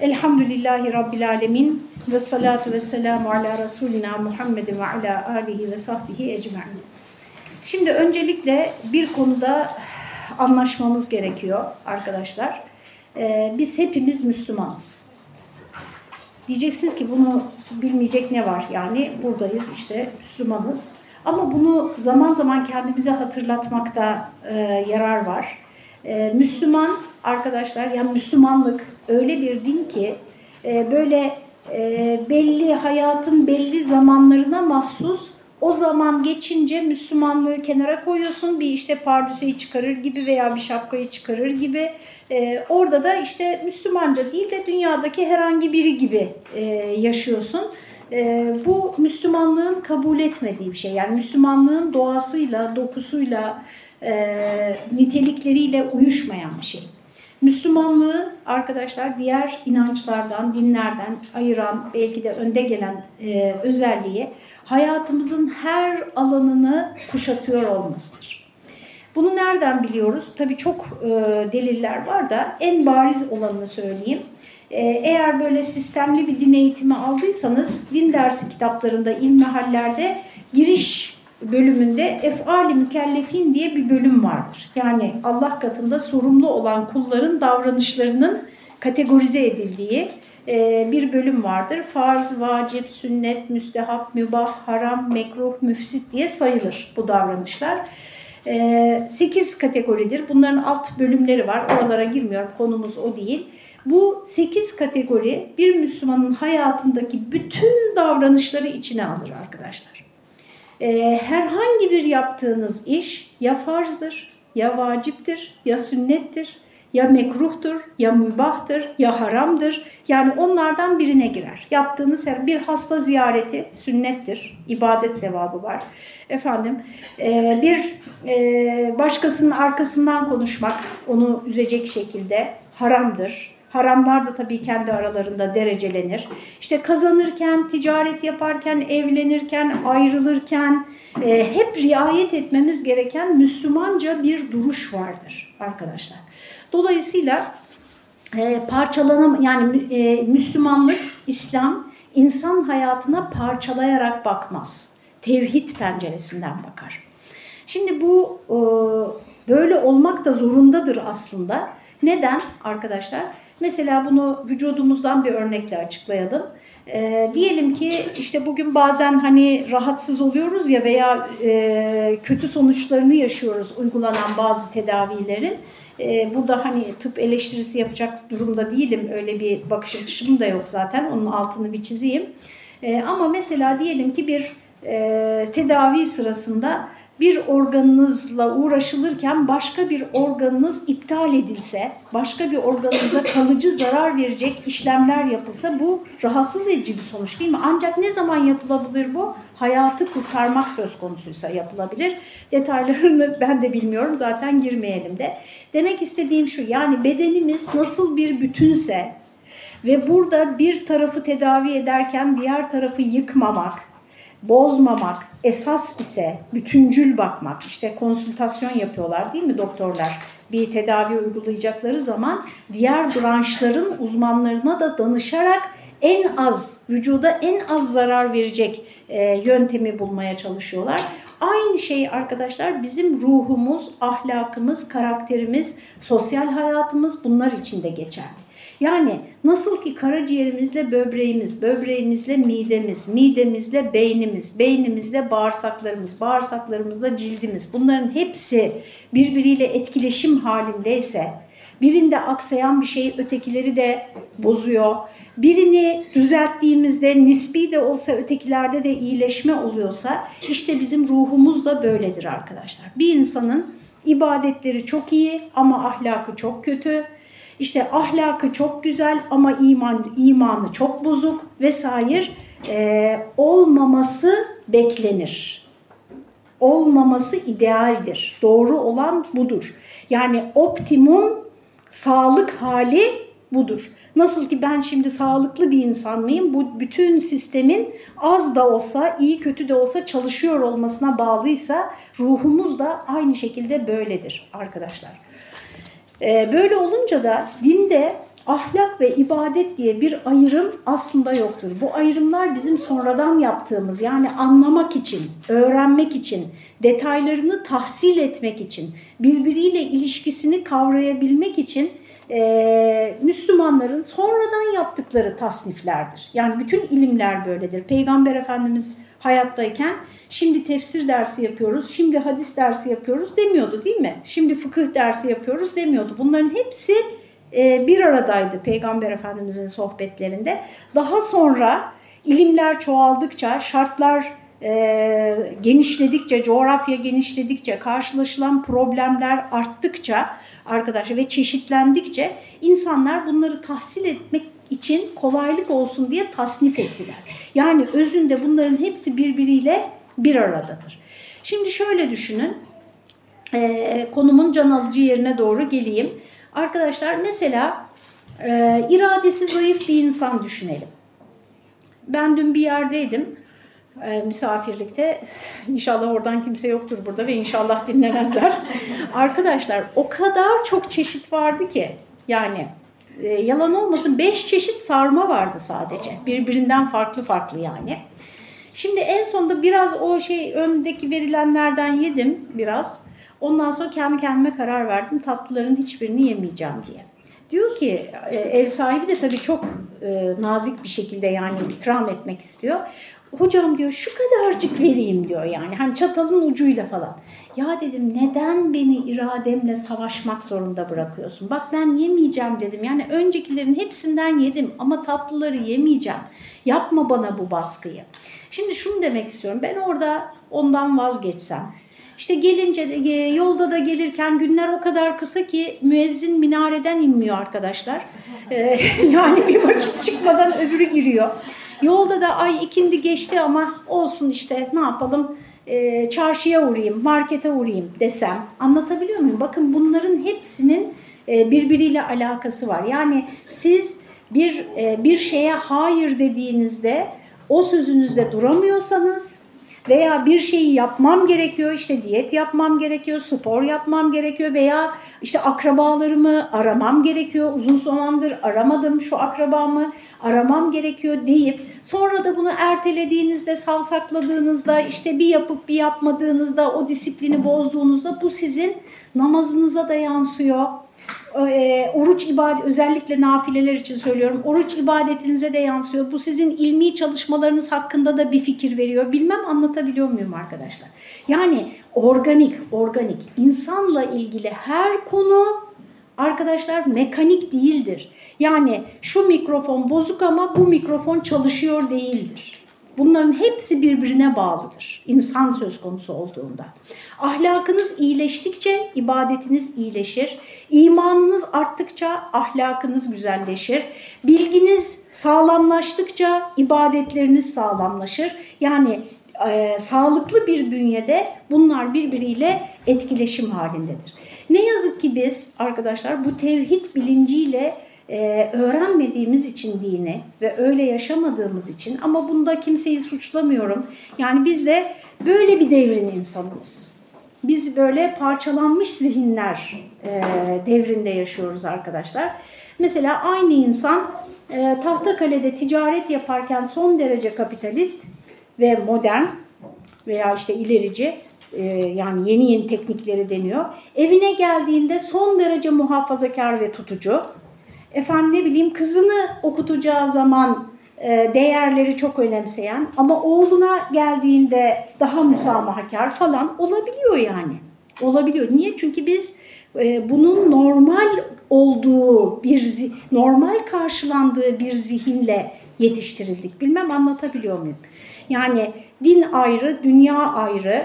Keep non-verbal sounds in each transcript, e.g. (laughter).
Elhamdülillahi Rabbil Alemin ve salatu ve selamu ala Resulina Muhammedin ve ala alihi ve sahbihi ecma'in. Şimdi öncelikle bir konuda anlaşmamız gerekiyor arkadaşlar. Ee, biz hepimiz Müslümanız. Diyeceksiniz ki bunu bilmeyecek ne var? Yani buradayız işte Müslümanız. Ama bunu zaman zaman kendimize hatırlatmakta e, yarar var. E, Müslüman arkadaşlar yani Müslümanlık öyle bir din ki e, böyle e, belli hayatın belli zamanlarına mahsus o zaman geçince Müslümanlığı kenara koyuyorsun. Bir işte pardüseyi çıkarır gibi veya bir şapkayı çıkarır gibi. E, orada da işte Müslümanca değil de dünyadaki herhangi biri gibi e, yaşıyorsun. E, bu Müslümanlığın kabul etmediği bir şey. Yani Müslümanlığın doğasıyla, dokusuyla, e, nitelikleriyle uyuşmayan bir şey. Müslümanlığı arkadaşlar diğer inançlardan, dinlerden ayıran, belki de önde gelen e, özelliği hayatımızın her alanını kuşatıyor olmasıdır. Bunu nereden biliyoruz? Tabii çok e, deliller var da en bariz olanını söyleyeyim. E, eğer böyle sistemli bir din eğitimi aldıysanız din dersi kitaplarında, ilmihallerde giriş bölümünde efali mükellefin diye bir bölüm vardır. Yani Allah katında sorumlu olan kulların davranışlarının kategorize edildiği e, bir bölüm vardır. Farz, vacip, sünnet, müstehap, mübah, haram, mekruh, müfsit diye sayılır bu davranışlar. 8 kategoridir. Bunların alt bölümleri var. Oralara girmiyorum. Konumuz o değil. Bu 8 kategori bir Müslümanın hayatındaki bütün davranışları içine alır arkadaşlar e, herhangi bir yaptığınız iş ya farzdır, ya vaciptir, ya sünnettir, ya mekruhtur, ya mübahtır, ya haramdır. Yani onlardan birine girer. Yaptığınız her bir hasta ziyareti sünnettir, ibadet sevabı var. Efendim e, bir e, başkasının arkasından konuşmak onu üzecek şekilde haramdır. Haramlar da tabii kendi aralarında derecelenir. İşte kazanırken, ticaret yaparken, evlenirken, ayrılırken e, hep riayet etmemiz gereken Müslümanca bir duruş vardır arkadaşlar. Dolayısıyla e, parçalanam yani e, Müslümanlık, İslam insan hayatına parçalayarak bakmaz. Tevhid penceresinden bakar. Şimdi bu e, böyle olmak da zorundadır aslında. Neden arkadaşlar? Mesela bunu vücudumuzdan bir örnekle açıklayalım. E, diyelim ki işte bugün bazen hani rahatsız oluyoruz ya veya e, kötü sonuçlarını yaşıyoruz uygulanan bazı tedavilerin. E, burada hani tıp eleştirisi yapacak durumda değilim. Öyle bir bakış açım da yok zaten. Onun altını bir çizeyim. E, ama mesela diyelim ki bir e, tedavi sırasında bir organınızla uğraşılırken başka bir organınız iptal edilse, başka bir organınıza kalıcı zarar verecek işlemler yapılsa bu rahatsız edici bir sonuç değil mi? Ancak ne zaman yapılabilir bu? Hayatı kurtarmak söz konusuysa yapılabilir. Detaylarını (laughs) ben de bilmiyorum zaten girmeyelim de. Demek istediğim şu yani bedenimiz nasıl bir bütünse ve burada bir tarafı tedavi ederken diğer tarafı yıkmamak, bozmamak, esas ise bütüncül bakmak, işte konsültasyon yapıyorlar değil mi doktorlar? Bir tedavi uygulayacakları zaman diğer branşların uzmanlarına da danışarak en az, vücuda en az zarar verecek e, yöntemi bulmaya çalışıyorlar. Aynı şey arkadaşlar bizim ruhumuz, ahlakımız, karakterimiz, sosyal hayatımız bunlar için de geçerli. Yani nasıl ki karaciğerimizle böbreğimiz, böbreğimizle midemiz, midemizle beynimiz, beynimizle bağırsaklarımız, bağırsaklarımızla cildimiz bunların hepsi birbiriyle etkileşim halindeyse birinde aksayan bir şey ötekileri de bozuyor. Birini düzelttiğimizde nispi de olsa ötekilerde de iyileşme oluyorsa işte bizim ruhumuz da böyledir arkadaşlar. Bir insanın ibadetleri çok iyi ama ahlakı çok kötü işte ahlakı çok güzel ama iman imanı çok bozuk vesaire e, olmaması beklenir. Olmaması idealdir. Doğru olan budur. Yani optimum sağlık hali budur. Nasıl ki ben şimdi sağlıklı bir insan mıyım? Bu bütün sistemin az da olsa, iyi kötü de olsa çalışıyor olmasına bağlıysa ruhumuz da aynı şekilde böyledir arkadaşlar. Ee, böyle olunca da dinde ahlak ve ibadet diye bir ayrım aslında yoktur. Bu ayrımlar bizim sonradan yaptığımız yani anlamak için, öğrenmek için, detaylarını tahsil etmek için, birbiriyle ilişkisini kavrayabilmek için e, Müslümanların sonradan yaptıkları tasniflerdir. Yani bütün ilimler böyledir. Peygamber Efendimiz hayattayken şimdi tefsir dersi yapıyoruz, şimdi hadis dersi yapıyoruz demiyordu değil mi? Şimdi fıkıh dersi yapıyoruz demiyordu. Bunların hepsi e, bir aradaydı Peygamber Efendimizin sohbetlerinde. Daha sonra ilimler çoğaldıkça, şartlar e, genişledikçe, coğrafya genişledikçe, karşılaşılan problemler arttıkça arkadaşlar ve çeşitlendikçe insanlar bunları tahsil etmek için kolaylık olsun diye tasnif ettiler. Yani özünde bunların hepsi birbiriyle bir aradadır. Şimdi şöyle düşünün, e, konumun can alıcı yerine doğru geleyim. Arkadaşlar mesela e, iradesi zayıf bir insan düşünelim. Ben dün bir yerdeydim e, misafirlikte. İnşallah oradan kimse yoktur burada ve inşallah dinlemezler. (laughs) Arkadaşlar o kadar çok çeşit vardı ki yani e, yalan olmasın beş çeşit sarma vardı sadece. Birbirinden farklı farklı yani. Şimdi en sonunda biraz o şey öndeki verilenlerden yedim biraz. Ondan sonra kendi kendime karar verdim tatlıların hiçbirini yemeyeceğim diye. Diyor ki e, ev sahibi de tabii çok e, nazik bir şekilde yani ikram etmek istiyor. Hocam diyor şu kadarcık vereyim diyor yani hani çatalın ucuyla falan. Ya dedim neden beni irademle savaşmak zorunda bırakıyorsun? Bak ben yemeyeceğim dedim yani öncekilerin hepsinden yedim ama tatlıları yemeyeceğim. Yapma bana bu baskıyı. Şimdi şunu demek istiyorum ben orada ondan vazgeçsem işte gelince de yolda da gelirken günler o kadar kısa ki müezzin minareden inmiyor arkadaşlar. Ee, (laughs) yani bir vakit çıkmadan öbürü giriyor. Yolda da ay ikindi geçti ama olsun işte ne yapalım e, çarşıya uğrayayım, markete uğrayayım desem anlatabiliyor muyum? Bakın bunların hepsinin e, birbiriyle alakası var. Yani siz bir e, bir şeye hayır dediğinizde o sözünüzde duramıyorsanız veya bir şeyi yapmam gerekiyor işte diyet yapmam gerekiyor, spor yapmam gerekiyor veya işte akrabalarımı aramam gerekiyor. Uzun zamandır aramadım şu akrabamı aramam gerekiyor deyip sonra da bunu ertelediğinizde, savsakladığınızda işte bir yapıp bir yapmadığınızda o disiplini bozduğunuzda bu sizin namazınıza da yansıyor e, oruç ibadet özellikle nafileler için söylüyorum. Oruç ibadetinize de yansıyor. Bu sizin ilmi çalışmalarınız hakkında da bir fikir veriyor. Bilmem anlatabiliyor muyum arkadaşlar? Yani organik, organik insanla ilgili her konu arkadaşlar mekanik değildir. Yani şu mikrofon bozuk ama bu mikrofon çalışıyor değildir. Bunların hepsi birbirine bağlıdır insan söz konusu olduğunda. Ahlakınız iyileştikçe ibadetiniz iyileşir. İmanınız arttıkça ahlakınız güzelleşir. Bilginiz sağlamlaştıkça ibadetleriniz sağlamlaşır. Yani e, sağlıklı bir bünyede bunlar birbiriyle etkileşim halindedir. Ne yazık ki biz arkadaşlar bu tevhid bilinciyle e, öğrenmediğimiz için dini ve öyle yaşamadığımız için ama bunda kimseyi suçlamıyorum. Yani biz de böyle bir devrin insanıyız. Biz böyle parçalanmış zihinler e, devrinde yaşıyoruz arkadaşlar. Mesela aynı insan e, Tahtakale'de ticaret yaparken son derece kapitalist ve modern veya işte ilerici e, yani yeni yeni teknikleri deniyor. Evine geldiğinde son derece muhafazakar ve tutucu efendim ne bileyim kızını okutacağı zaman e, değerleri çok önemseyen ama oğluna geldiğinde daha müsamahakar falan olabiliyor yani. Olabiliyor. Niye? Çünkü biz e, bunun normal olduğu bir normal karşılandığı bir zihinle yetiştirildik. Bilmem anlatabiliyor muyum? Yani din ayrı, dünya ayrı,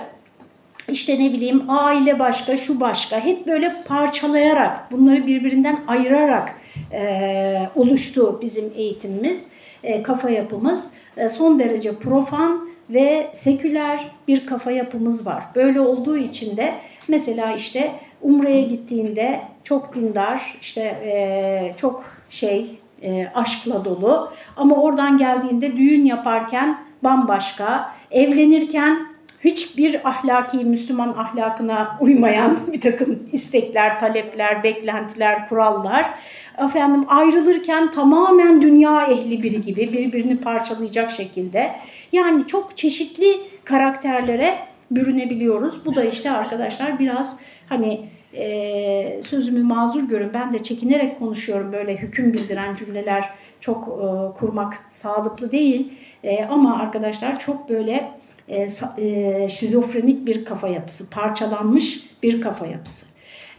işte ne bileyim aile başka, şu başka hep böyle parçalayarak bunları birbirinden ayırarak e, oluştu bizim eğitimimiz, e, kafa yapımız. E, son derece profan ve seküler bir kafa yapımız var. Böyle olduğu için de mesela işte Umre'ye gittiğinde çok dindar, işte e, çok şey e, aşkla dolu ama oradan geldiğinde düğün yaparken bambaşka, evlenirken hiçbir ahlaki Müslüman ahlakına uymayan (laughs) bir takım istekler, talepler, beklentiler, kurallar. Efendim ayrılırken tamamen dünya ehli biri gibi birbirini parçalayacak şekilde. Yani çok çeşitli karakterlere bürünebiliyoruz. Bu da işte arkadaşlar biraz hani e, sözümü mazur görün. Ben de çekinerek konuşuyorum böyle hüküm bildiren cümleler çok e, kurmak sağlıklı değil. E, ama arkadaşlar çok böyle e, e, şizofrenik bir kafa yapısı, parçalanmış bir kafa yapısı.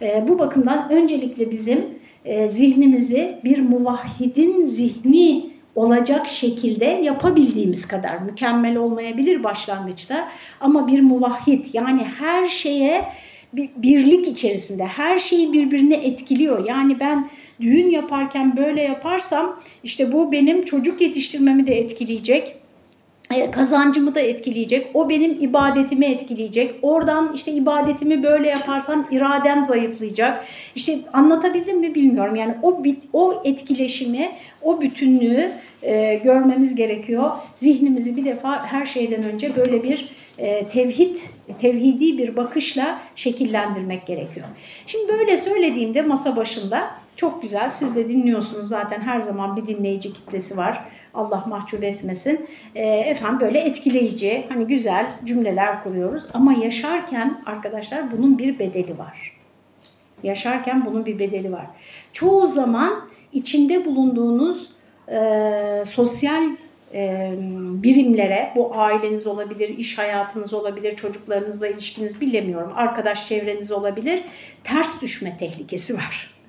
E, bu bakımdan öncelikle bizim zihnimizi bir muvahhidin zihni olacak şekilde yapabildiğimiz kadar mükemmel olmayabilir başlangıçta ama bir muvahhid yani her şeye bir birlik içerisinde her şeyi birbirine etkiliyor. Yani ben düğün yaparken böyle yaparsam işte bu benim çocuk yetiştirmemi de etkileyecek kazancımı da etkileyecek. O benim ibadetimi etkileyecek. Oradan işte ibadetimi böyle yaparsam iradem zayıflayacak. İşte anlatabildim mi bilmiyorum. Yani o bit, o etkileşimi, o bütünlüğü e, görmemiz gerekiyor. Zihnimizi bir defa her şeyden önce böyle bir e, tevhid, tevhidi bir bakışla şekillendirmek gerekiyor. Şimdi böyle söylediğimde masa başında çok güzel. Siz de dinliyorsunuz zaten her zaman bir dinleyici kitlesi var. Allah mahcup etmesin. E, efendim böyle etkileyici, hani güzel cümleler kuruyoruz. Ama yaşarken arkadaşlar bunun bir bedeli var. Yaşarken bunun bir bedeli var. Çoğu zaman içinde bulunduğunuz e, sosyal e, birimlere, bu aileniz olabilir, iş hayatınız olabilir, çocuklarınızla ilişkiniz bilemiyorum, arkadaş çevreniz olabilir, ters düşme tehlikesi var.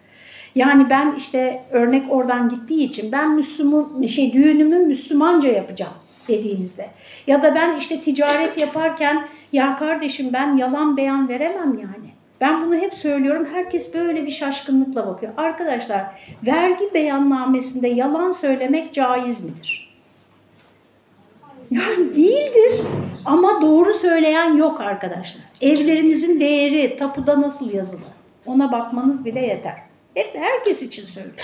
Yani ben işte örnek oradan gittiği için ben Müslüman şey düğünümü Müslümanca yapacağım dediğinizde ya da ben işte ticaret yaparken ya kardeşim ben yalan beyan veremem yani. Ben bunu hep söylüyorum. Herkes böyle bir şaşkınlıkla bakıyor. Arkadaşlar vergi beyannamesinde yalan söylemek caiz midir? Yani değildir ama doğru söyleyen yok arkadaşlar. Evlerinizin değeri tapuda nasıl yazılı? Ona bakmanız bile yeter. Hep herkes için söylüyorum.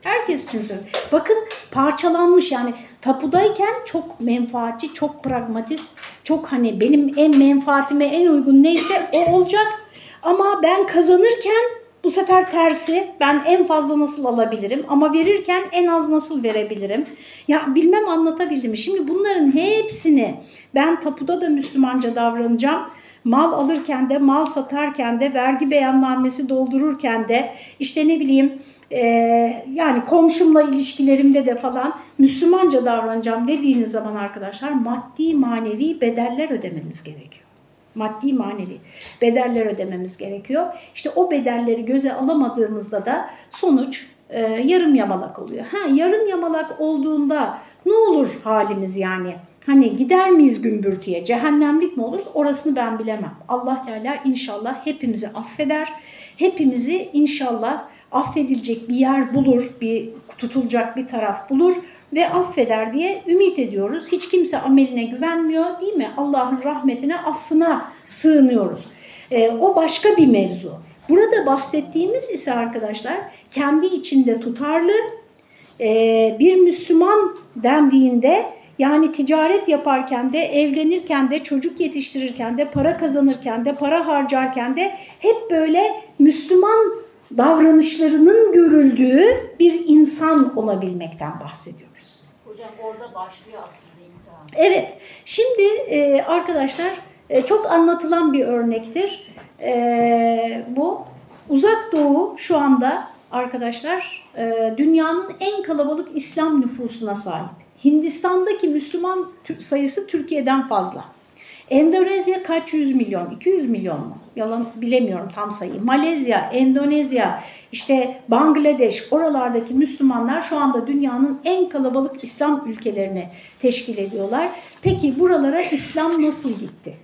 Herkes için söylüyorum. Bakın parçalanmış yani tapudayken çok menfaatçi, çok pragmatist, çok hani benim en menfaatime en uygun neyse o olacak. Ama ben kazanırken bu sefer tersi ben en fazla nasıl alabilirim ama verirken en az nasıl verebilirim? Ya bilmem anlatabildim mi? Şimdi bunların hepsini ben tapuda da Müslümanca davranacağım mal alırken de, mal satarken de, vergi beyannamesi doldururken de, işte ne bileyim e, yani komşumla ilişkilerimde de falan Müslümanca davranacağım dediğiniz zaman arkadaşlar maddi manevi bedeller ödemeniz gerekiyor. Maddi manevi bedeller ödememiz gerekiyor. İşte o bedelleri göze alamadığımızda da sonuç e, yarım yamalak oluyor. Ha yarım yamalak olduğunda ne olur halimiz yani? Hani gider miyiz gümbürtüye, cehennemlik mi oluruz orasını ben bilemem. Allah Teala inşallah hepimizi affeder. Hepimizi inşallah affedilecek bir yer bulur, bir tutulacak bir taraf bulur ve affeder diye ümit ediyoruz. Hiç kimse ameline güvenmiyor değil mi? Allah'ın rahmetine, affına sığınıyoruz. E, o başka bir mevzu. Burada bahsettiğimiz ise arkadaşlar kendi içinde tutarlı e, bir Müslüman dendiğinde yani ticaret yaparken de, evlenirken de, çocuk yetiştirirken de, para kazanırken de, para harcarken de hep böyle Müslüman davranışlarının görüldüğü bir insan olabilmekten bahsediyoruz. Hocam orada başlıyor aslında imtihan. Evet, şimdi e, arkadaşlar e, çok anlatılan bir örnektir. E, bu uzak doğu şu anda arkadaşlar e, dünyanın en kalabalık İslam nüfusuna sahip. Hindistan'daki Müslüman sayısı Türkiye'den fazla. Endonezya kaç yüz milyon? 200 milyon mu? Yalan bilemiyorum tam sayıyı. Malezya, Endonezya, işte Bangladeş oralardaki Müslümanlar şu anda dünyanın en kalabalık İslam ülkelerini teşkil ediyorlar. Peki buralara İslam nasıl gitti?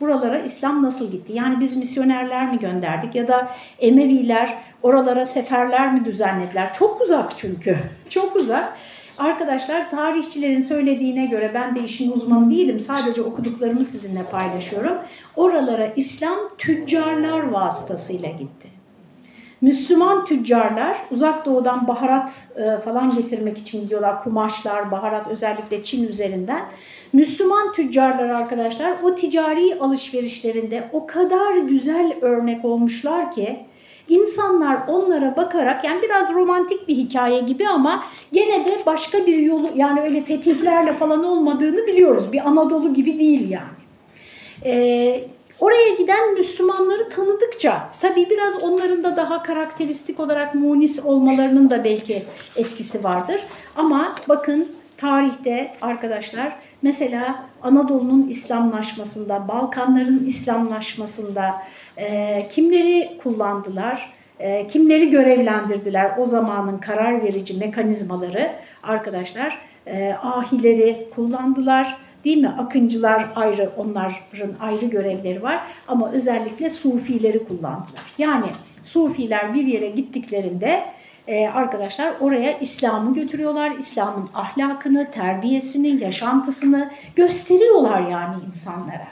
Buralara İslam nasıl gitti? Yani biz misyonerler mi gönderdik ya da Emeviler oralara seferler mi düzenlediler? Çok uzak çünkü. (laughs) Çok uzak. Arkadaşlar tarihçilerin söylediğine göre ben de işin uzmanı değilim. Sadece okuduklarımı sizinle paylaşıyorum. Oralara İslam tüccarlar vasıtasıyla gitti. Müslüman tüccarlar uzak doğudan baharat e, falan getirmek için gidiyorlar. Kumaşlar, baharat özellikle Çin üzerinden. Müslüman tüccarlar arkadaşlar o ticari alışverişlerinde o kadar güzel örnek olmuşlar ki insanlar onlara bakarak yani biraz romantik bir hikaye gibi ama gene de başka bir yolu yani öyle fetihlerle falan olmadığını biliyoruz. Bir Anadolu gibi değil yani. Ee, Oraya giden Müslümanları tanıdıkça tabii biraz onların da daha karakteristik olarak munis olmalarının da belki etkisi vardır. Ama bakın tarihte arkadaşlar mesela Anadolu'nun İslamlaşmasında, Balkanların İslamlaşmasında e, kimleri kullandılar? E, kimleri görevlendirdiler o zamanın karar verici mekanizmaları arkadaşlar? E, ahileri kullandılar Değil mi? Akıncılar ayrı, onların ayrı görevleri var ama özellikle sufileri kullandılar. Yani sufiler bir yere gittiklerinde e, arkadaşlar oraya İslam'ı götürüyorlar. İslam'ın ahlakını, terbiyesini, yaşantısını gösteriyorlar yani insanlara.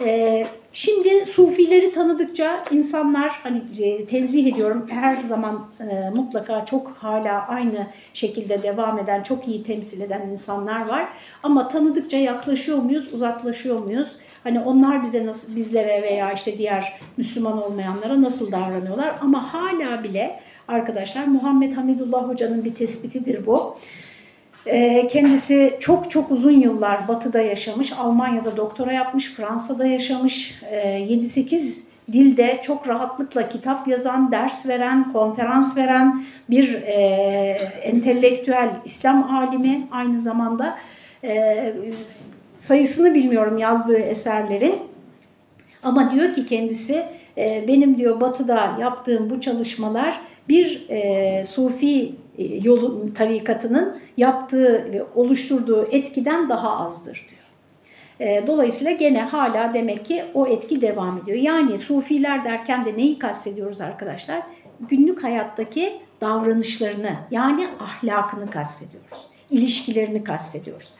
E, Şimdi sufileri tanıdıkça insanlar hani e, tenzih ediyorum her zaman e, mutlaka çok hala aynı şekilde devam eden çok iyi temsil eden insanlar var. Ama tanıdıkça yaklaşıyor muyuz uzaklaşıyor muyuz? Hani onlar bize nasıl bizlere veya işte diğer Müslüman olmayanlara nasıl davranıyorlar? Ama hala bile arkadaşlar Muhammed Hamidullah Hoca'nın bir tespitidir bu. Ee, kendisi çok çok uzun yıllar Batı'da yaşamış, Almanya'da doktora yapmış, Fransa'da yaşamış, 7-8 ee, dilde çok rahatlıkla kitap yazan, ders veren, konferans veren bir e, entelektüel İslam alimi aynı zamanda. E, sayısını bilmiyorum yazdığı eserlerin ama diyor ki kendisi e, benim diyor batıda yaptığım bu çalışmalar bir e, sufi e, yolu tarikatının yaptığı oluşturduğu etkiden daha azdır diyor. E, dolayısıyla gene hala demek ki o etki devam ediyor. Yani sufiler derken de neyi kastediyoruz arkadaşlar? Günlük hayattaki davranışlarını yani ahlakını kastediyoruz. İlişkilerini kastediyoruz.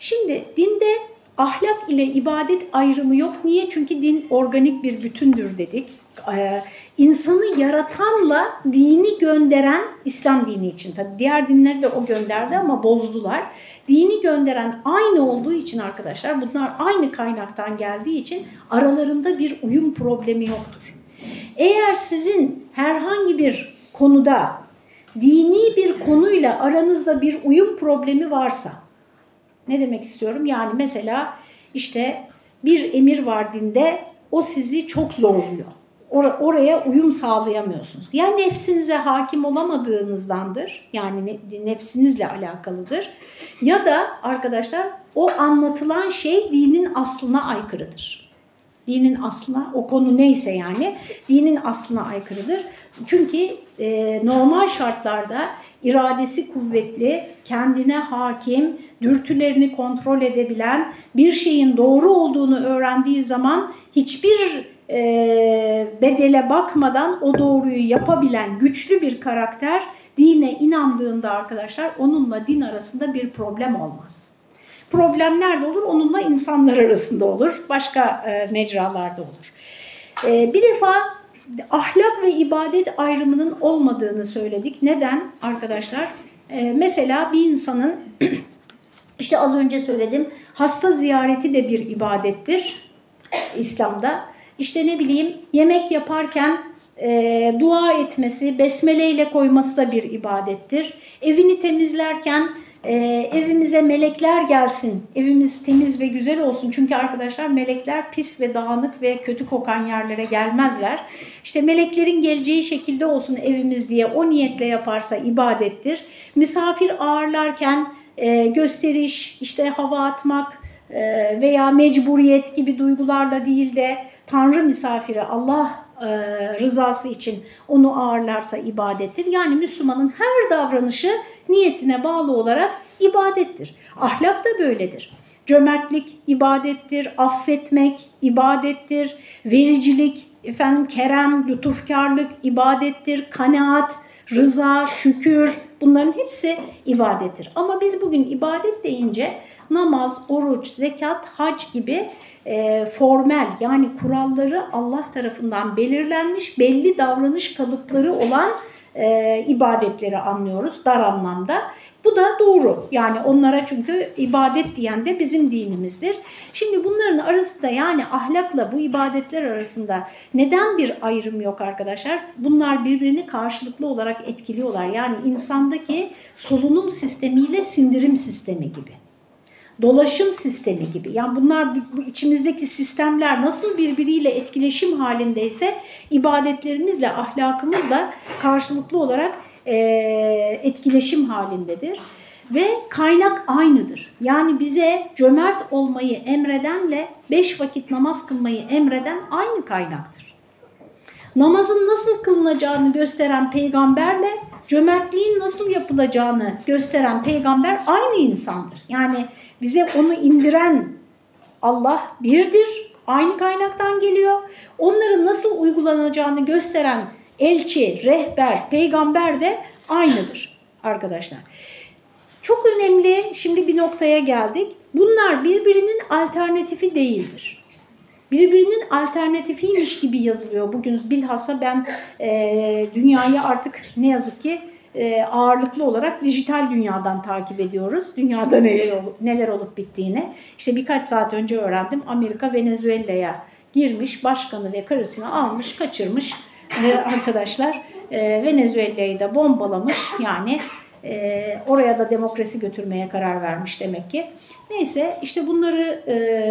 Şimdi dinde ahlak ile ibadet ayrımı yok. Niye? Çünkü din organik bir bütündür dedik e, insanı yaratanla dini gönderen İslam dini için tabi diğer dinleri de o gönderdi ama bozdular. Dini gönderen aynı olduğu için arkadaşlar bunlar aynı kaynaktan geldiği için aralarında bir uyum problemi yoktur. Eğer sizin herhangi bir konuda dini bir konuyla aranızda bir uyum problemi varsa ne demek istiyorum? Yani mesela işte bir emir var dinde o sizi çok zorluyor or oraya uyum sağlayamıyorsunuz. Ya nefsinize hakim olamadığınızdandır, yani nefsinizle alakalıdır ya da arkadaşlar o anlatılan şey dinin aslına aykırıdır. Dinin aslına, o konu neyse yani, dinin aslına aykırıdır. Çünkü e, normal şartlarda iradesi kuvvetli, kendine hakim, dürtülerini kontrol edebilen, bir şeyin doğru olduğunu öğrendiği zaman hiçbir e, bedele bakmadan o doğruyu yapabilen güçlü bir karakter dine inandığında arkadaşlar onunla din arasında bir problem olmaz. Problem nerede olur? Onunla insanlar arasında olur, başka e, mecralarda olur. E, bir defa ahlak ve ibadet ayrımının olmadığını söyledik. Neden arkadaşlar? E, mesela bir insanın, (clears throat) işte az önce söyledim, hasta ziyareti de bir ibadettir İslam'da işte ne bileyim yemek yaparken e, dua etmesi, besmele koyması da bir ibadettir. Evini temizlerken e, evimize melekler gelsin, evimiz temiz ve güzel olsun. Çünkü arkadaşlar melekler pis ve dağınık ve kötü kokan yerlere gelmezler. İşte meleklerin geleceği şekilde olsun evimiz diye o niyetle yaparsa ibadettir. Misafir ağırlarken e, gösteriş, işte hava atmak e, veya mecburiyet gibi duygularla değil de Tanrı misafiri Allah e, rızası için onu ağırlarsa ibadettir. Yani Müslümanın her davranışı niyetine bağlı olarak ibadettir. Ahlak da böyledir. Cömertlik ibadettir, affetmek ibadettir, vericilik, efendim kerem, lütufkarlık ibadettir, kanaat, rıza, şükür bunların hepsi ibadettir. Ama biz bugün ibadet deyince namaz, oruç, zekat, hac gibi e, formel yani kuralları Allah tarafından belirlenmiş belli davranış kalıpları olan e, ibadetleri anlıyoruz dar anlamda. Bu da doğru. Yani onlara çünkü ibadet diyen de bizim dinimizdir. Şimdi bunların arasında yani ahlakla bu ibadetler arasında neden bir ayrım yok arkadaşlar? Bunlar birbirini karşılıklı olarak etkiliyorlar. Yani insandaki solunum sistemiyle sindirim sistemi gibi dolaşım sistemi gibi. Yani bunlar bu içimizdeki sistemler nasıl birbiriyle etkileşim halindeyse ibadetlerimizle, ahlakımızla karşılıklı olarak e, etkileşim halindedir. Ve kaynak aynıdır. Yani bize cömert olmayı emredenle beş vakit namaz kılmayı emreden aynı kaynaktır. Namazın nasıl kılınacağını gösteren peygamberle cömertliğin nasıl yapılacağını gösteren peygamber aynı insandır. Yani bize onu indiren Allah birdir, aynı kaynaktan geliyor. Onların nasıl uygulanacağını gösteren elçi, rehber, peygamber de aynıdır arkadaşlar. Çok önemli, şimdi bir noktaya geldik. Bunlar birbirinin alternatifi değildir. Birbirinin alternatifiymiş gibi yazılıyor bugün. Bilhassa ben e, dünyayı artık ne yazık ki e, ağırlıklı olarak dijital dünyadan takip ediyoruz. Dünyada neler olup, neler olup bittiğini. İşte birkaç saat önce öğrendim. Amerika Venezuela'ya girmiş, başkanı ve karısını almış, kaçırmış e, arkadaşlar. E, Venezuela'yı da bombalamış. Yani oraya da demokrasi götürmeye karar vermiş demek ki. Neyse işte bunları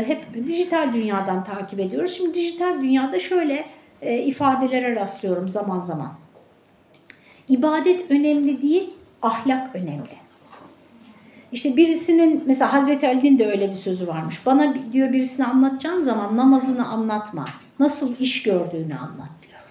hep dijital dünyadan takip ediyoruz. Şimdi dijital dünyada şöyle ifadelere rastlıyorum zaman zaman. İbadet önemli değil, ahlak önemli. İşte birisinin mesela Hazreti Ali'nin de öyle bir sözü varmış. Bana diyor birisini anlatacağın zaman namazını anlatma. Nasıl iş gördüğünü anlat diyor.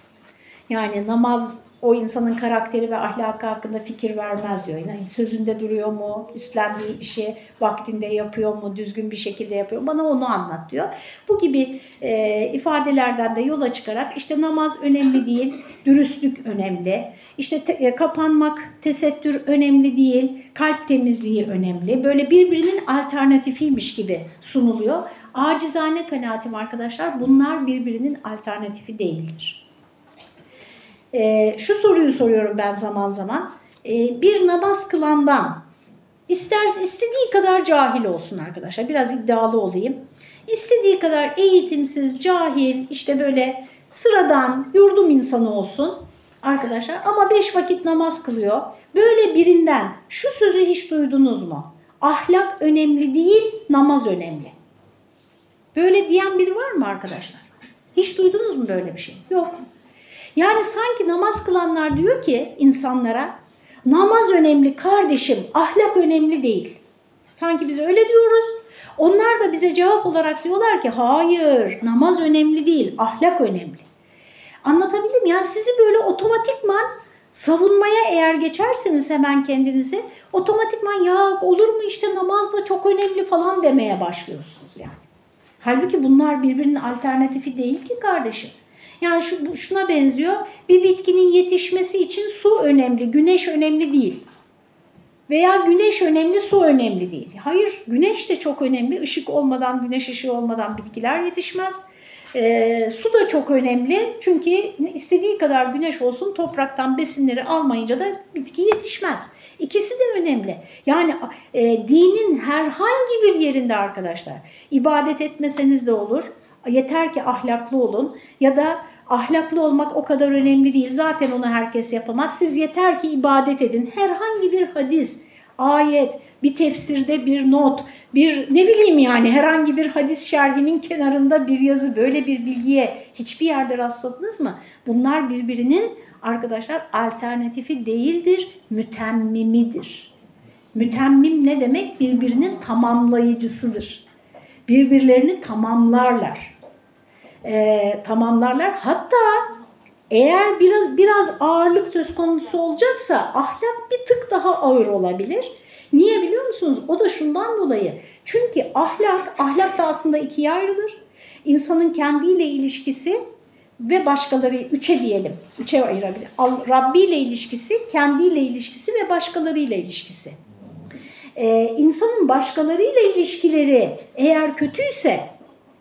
Yani namaz o insanın karakteri ve ahlakı hakkında fikir vermez diyor. Yani sözünde duruyor mu, üstlendiği işi vaktinde yapıyor mu, düzgün bir şekilde yapıyor mu? Bana onu anlat diyor. Bu gibi e, ifadelerden de yola çıkarak işte namaz önemli değil, dürüstlük önemli. İşte te, e, kapanmak, tesettür önemli değil, kalp temizliği önemli. Böyle birbirinin alternatifiymiş gibi sunuluyor. Acizane kanaatim arkadaşlar bunlar birbirinin alternatifi değildir. E, şu soruyu soruyorum ben zaman zaman. E, bir namaz kılandan ister istediği kadar cahil olsun arkadaşlar. Biraz iddialı olayım. İstediği kadar eğitimsiz, cahil, işte böyle sıradan yurdum insanı olsun arkadaşlar. Ama beş vakit namaz kılıyor. Böyle birinden şu sözü hiç duydunuz mu? Ahlak önemli değil, namaz önemli. Böyle diyen biri var mı arkadaşlar? Hiç duydunuz mu böyle bir şey? Yok. Yani sanki namaz kılanlar diyor ki insanlara namaz önemli kardeşim, ahlak önemli değil. Sanki biz öyle diyoruz. Onlar da bize cevap olarak diyorlar ki hayır namaz önemli değil, ahlak önemli. Anlatabildim yani sizi böyle otomatikman savunmaya eğer geçerseniz hemen kendinizi otomatikman ya olur mu işte namaz da çok önemli falan demeye başlıyorsunuz yani. Halbuki bunlar birbirinin alternatifi değil ki kardeşim. Yani şu, şuna benziyor. Bir bitkinin yetişmesi için su önemli, güneş önemli değil. Veya güneş önemli, su önemli değil. Hayır, güneş de çok önemli. Işık olmadan, güneş ışığı olmadan bitkiler yetişmez. E, su da çok önemli çünkü istediği kadar güneş olsun topraktan besinleri almayınca da bitki yetişmez. İkisi de önemli. Yani e, dinin herhangi bir yerinde arkadaşlar ibadet etmeseniz de olur Yeter ki ahlaklı olun ya da ahlaklı olmak o kadar önemli değil. Zaten onu herkes yapamaz. Siz yeter ki ibadet edin. Herhangi bir hadis, ayet, bir tefsirde bir not, bir ne bileyim yani herhangi bir hadis şerhinin kenarında bir yazı böyle bir bilgiye hiçbir yerde rastladınız mı? Bunlar birbirinin arkadaşlar alternatifi değildir, mütemmimidir. Mütemmim ne demek? Birbirinin tamamlayıcısıdır. Birbirlerini tamamlarlar e, tamamlarlar. Hatta eğer biraz, biraz ağırlık söz konusu olacaksa ahlak bir tık daha ağır olabilir. Niye biliyor musunuz? O da şundan dolayı. Çünkü ahlak, ahlak da aslında ikiye ayrılır. İnsanın kendiyle ilişkisi ve başkaları üçe diyelim. Üçe ayırabilir. Rabbi ile ilişkisi, kendiyle ilişkisi ve başkalarıyla ilişkisi. Ee, insanın başkalarıyla ilişkileri eğer kötüyse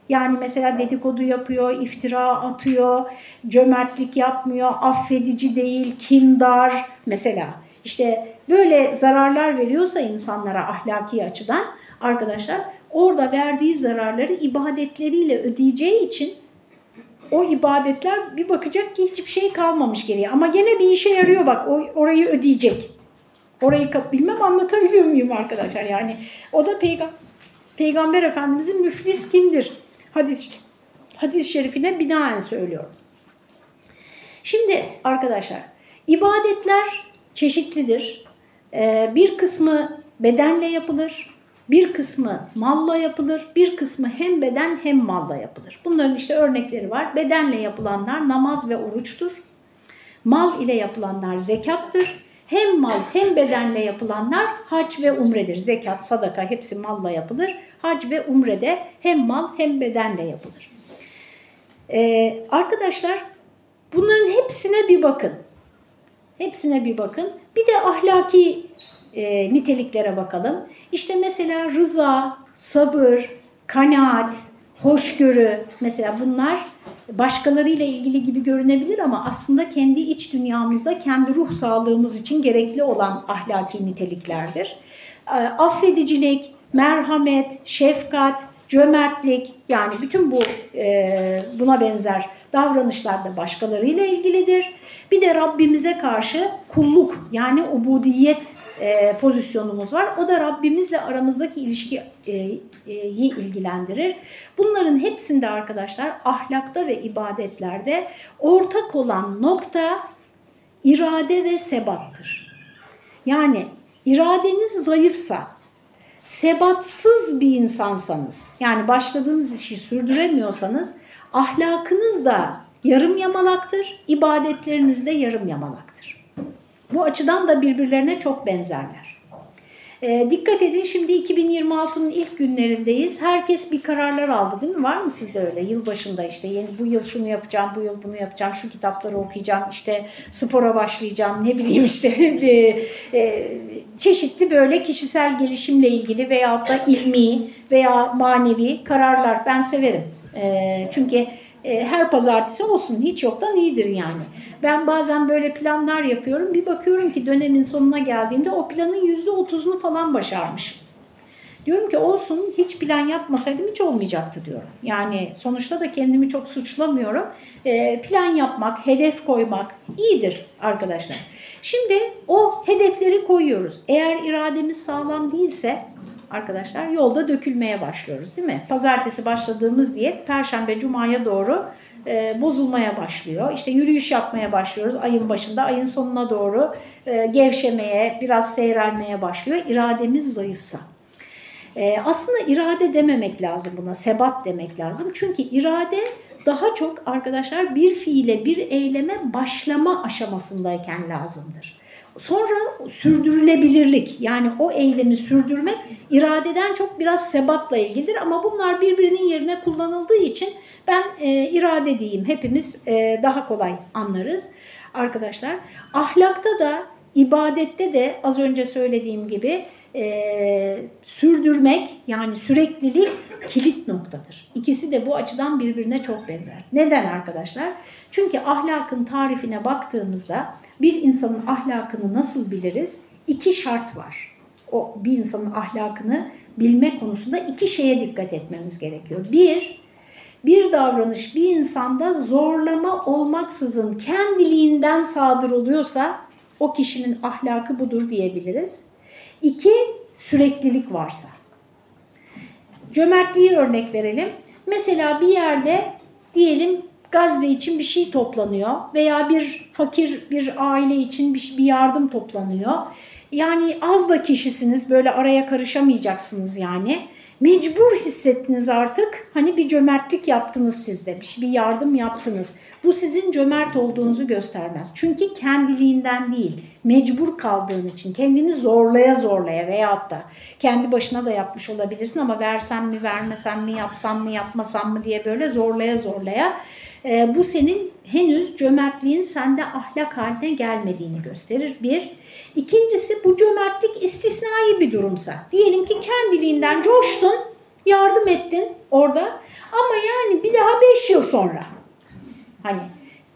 yani mesela dedikodu yapıyor, iftira atıyor, cömertlik yapmıyor, affedici değil, kindar mesela. İşte böyle zararlar veriyorsa insanlara ahlaki açıdan arkadaşlar orada verdiği zararları ibadetleriyle ödeyeceği için o ibadetler bir bakacak ki hiçbir şey kalmamış geriye. Ama gene bir işe yarıyor bak orayı ödeyecek. Orayı bilmem anlatabiliyor muyum arkadaşlar? Yani o da peygam Peygamber Efendimizin müflis kimdir? Hadis, hadis şerifine binaen söylüyorum. Şimdi arkadaşlar ibadetler çeşitlidir. Ee, bir kısmı bedenle yapılır, bir kısmı malla yapılır, bir kısmı hem beden hem malla yapılır. Bunların işte örnekleri var. Bedenle yapılanlar namaz ve oruçtur. Mal ile yapılanlar zekattır. Hem mal hem bedenle yapılanlar hac ve umredir. Zekat, sadaka hepsi malla yapılır. Hac ve umrede hem mal hem bedenle yapılır. Ee, arkadaşlar bunların hepsine bir bakın. Hepsine bir bakın. Bir de ahlaki e, niteliklere bakalım. İşte mesela rıza, sabır, kanaat, hoşgörü mesela bunlar başkalarıyla ilgili gibi görünebilir ama aslında kendi iç dünyamızda kendi ruh sağlığımız için gerekli olan ahlaki niteliklerdir. E, affedicilik, merhamet, şefkat, cömertlik yani bütün bu e, buna benzer davranışlar da başkalarıyla ilgilidir. Bir de Rabbimize karşı kulluk yani ubudiyet e, pozisyonumuz var. O da Rabbimizle aramızdaki ilişkiyi e, e, ilgilendirir. Bunların hepsinde arkadaşlar ahlakta ve ibadetlerde ortak olan nokta irade ve sebattır. Yani iradeniz zayıfsa, sebatsız bir insansanız, yani başladığınız işi sürdüremiyorsanız ahlakınız da yarım yamalaktır, ibadetleriniz de yarım yamalaktır. Bu açıdan da birbirlerine çok benzerler. E, dikkat edin şimdi 2026'nın ilk günlerindeyiz. Herkes bir kararlar aldı değil mi? Var mı sizde öyle? Yılbaşında işte yeni, bu yıl şunu yapacağım, bu yıl bunu yapacağım, şu kitapları okuyacağım, işte spora başlayacağım, ne bileyim işte (laughs) e, e, çeşitli böyle kişisel gelişimle ilgili veyahut da ilmi veya manevi kararlar ben severim. E, çünkü e, her pazartesi olsun hiç yoktan iyidir yani. Ben bazen böyle planlar yapıyorum bir bakıyorum ki dönemin sonuna geldiğinde o planın yüzde otuzunu falan başarmış. Diyorum ki olsun hiç plan yapmasaydım hiç olmayacaktı diyorum. Yani sonuçta da kendimi çok suçlamıyorum. E, plan yapmak, hedef koymak iyidir arkadaşlar. Şimdi o hedefleri koyuyoruz. Eğer irademiz sağlam değilse arkadaşlar yolda dökülmeye başlıyoruz değil mi? Pazartesi başladığımız diyet perşembe cumaya doğru e, bozulmaya başlıyor. İşte yürüyüş yapmaya başlıyoruz ayın başında ayın sonuna doğru e, gevşemeye biraz seyrelmeye başlıyor. İrademiz zayıfsa. E, aslında irade dememek lazım buna sebat demek lazım. Çünkü irade daha çok arkadaşlar bir fiile bir eyleme başlama aşamasındayken lazımdır. Sonra sürdürülebilirlik yani o eylemi sürdürmek iradeden çok biraz sebatla ilgilidir ama bunlar birbirinin yerine kullanıldığı için ben e, irade diyeyim hepimiz e, daha kolay anlarız arkadaşlar. Ahlakta da ibadette de az önce söylediğim gibi e, sürdürmek yani süreklilik kilit noktadır. İkisi de bu açıdan birbirine çok benzer. Neden arkadaşlar? Çünkü ahlakın tarifine baktığımızda bir insanın ahlakını nasıl biliriz? İki şart var. O bir insanın ahlakını bilme konusunda iki şeye dikkat etmemiz gerekiyor. Bir, bir davranış bir insanda zorlama olmaksızın kendiliğinden sadır oluyorsa o kişinin ahlakı budur diyebiliriz. İki, süreklilik varsa. Cömertliği örnek verelim. Mesela bir yerde diyelim Gazze için bir şey toplanıyor veya bir fakir bir aile için bir, yardım toplanıyor. Yani az da kişisiniz böyle araya karışamayacaksınız yani. Mecbur hissettiniz artık. Hani bir cömertlik yaptınız siz de. Bir yardım yaptınız. Bu sizin cömert olduğunuzu göstermez. Çünkü kendiliğinden değil. Mecbur kaldığın için. Kendini zorlaya zorlaya veyahut da kendi başına da yapmış olabilirsin ama versem mi vermesem mi yapsam mı yapmasam mı diye böyle zorlaya zorlaya E, bu senin henüz cömertliğin sende ahlak haline gelmediğini gösterir. Bir. İkincisi bu cömertlik istisnai bir durumsa. Diyelim ki kendiliğinden coştun, yardım ettin orada ama yani bir daha beş yıl sonra. Hani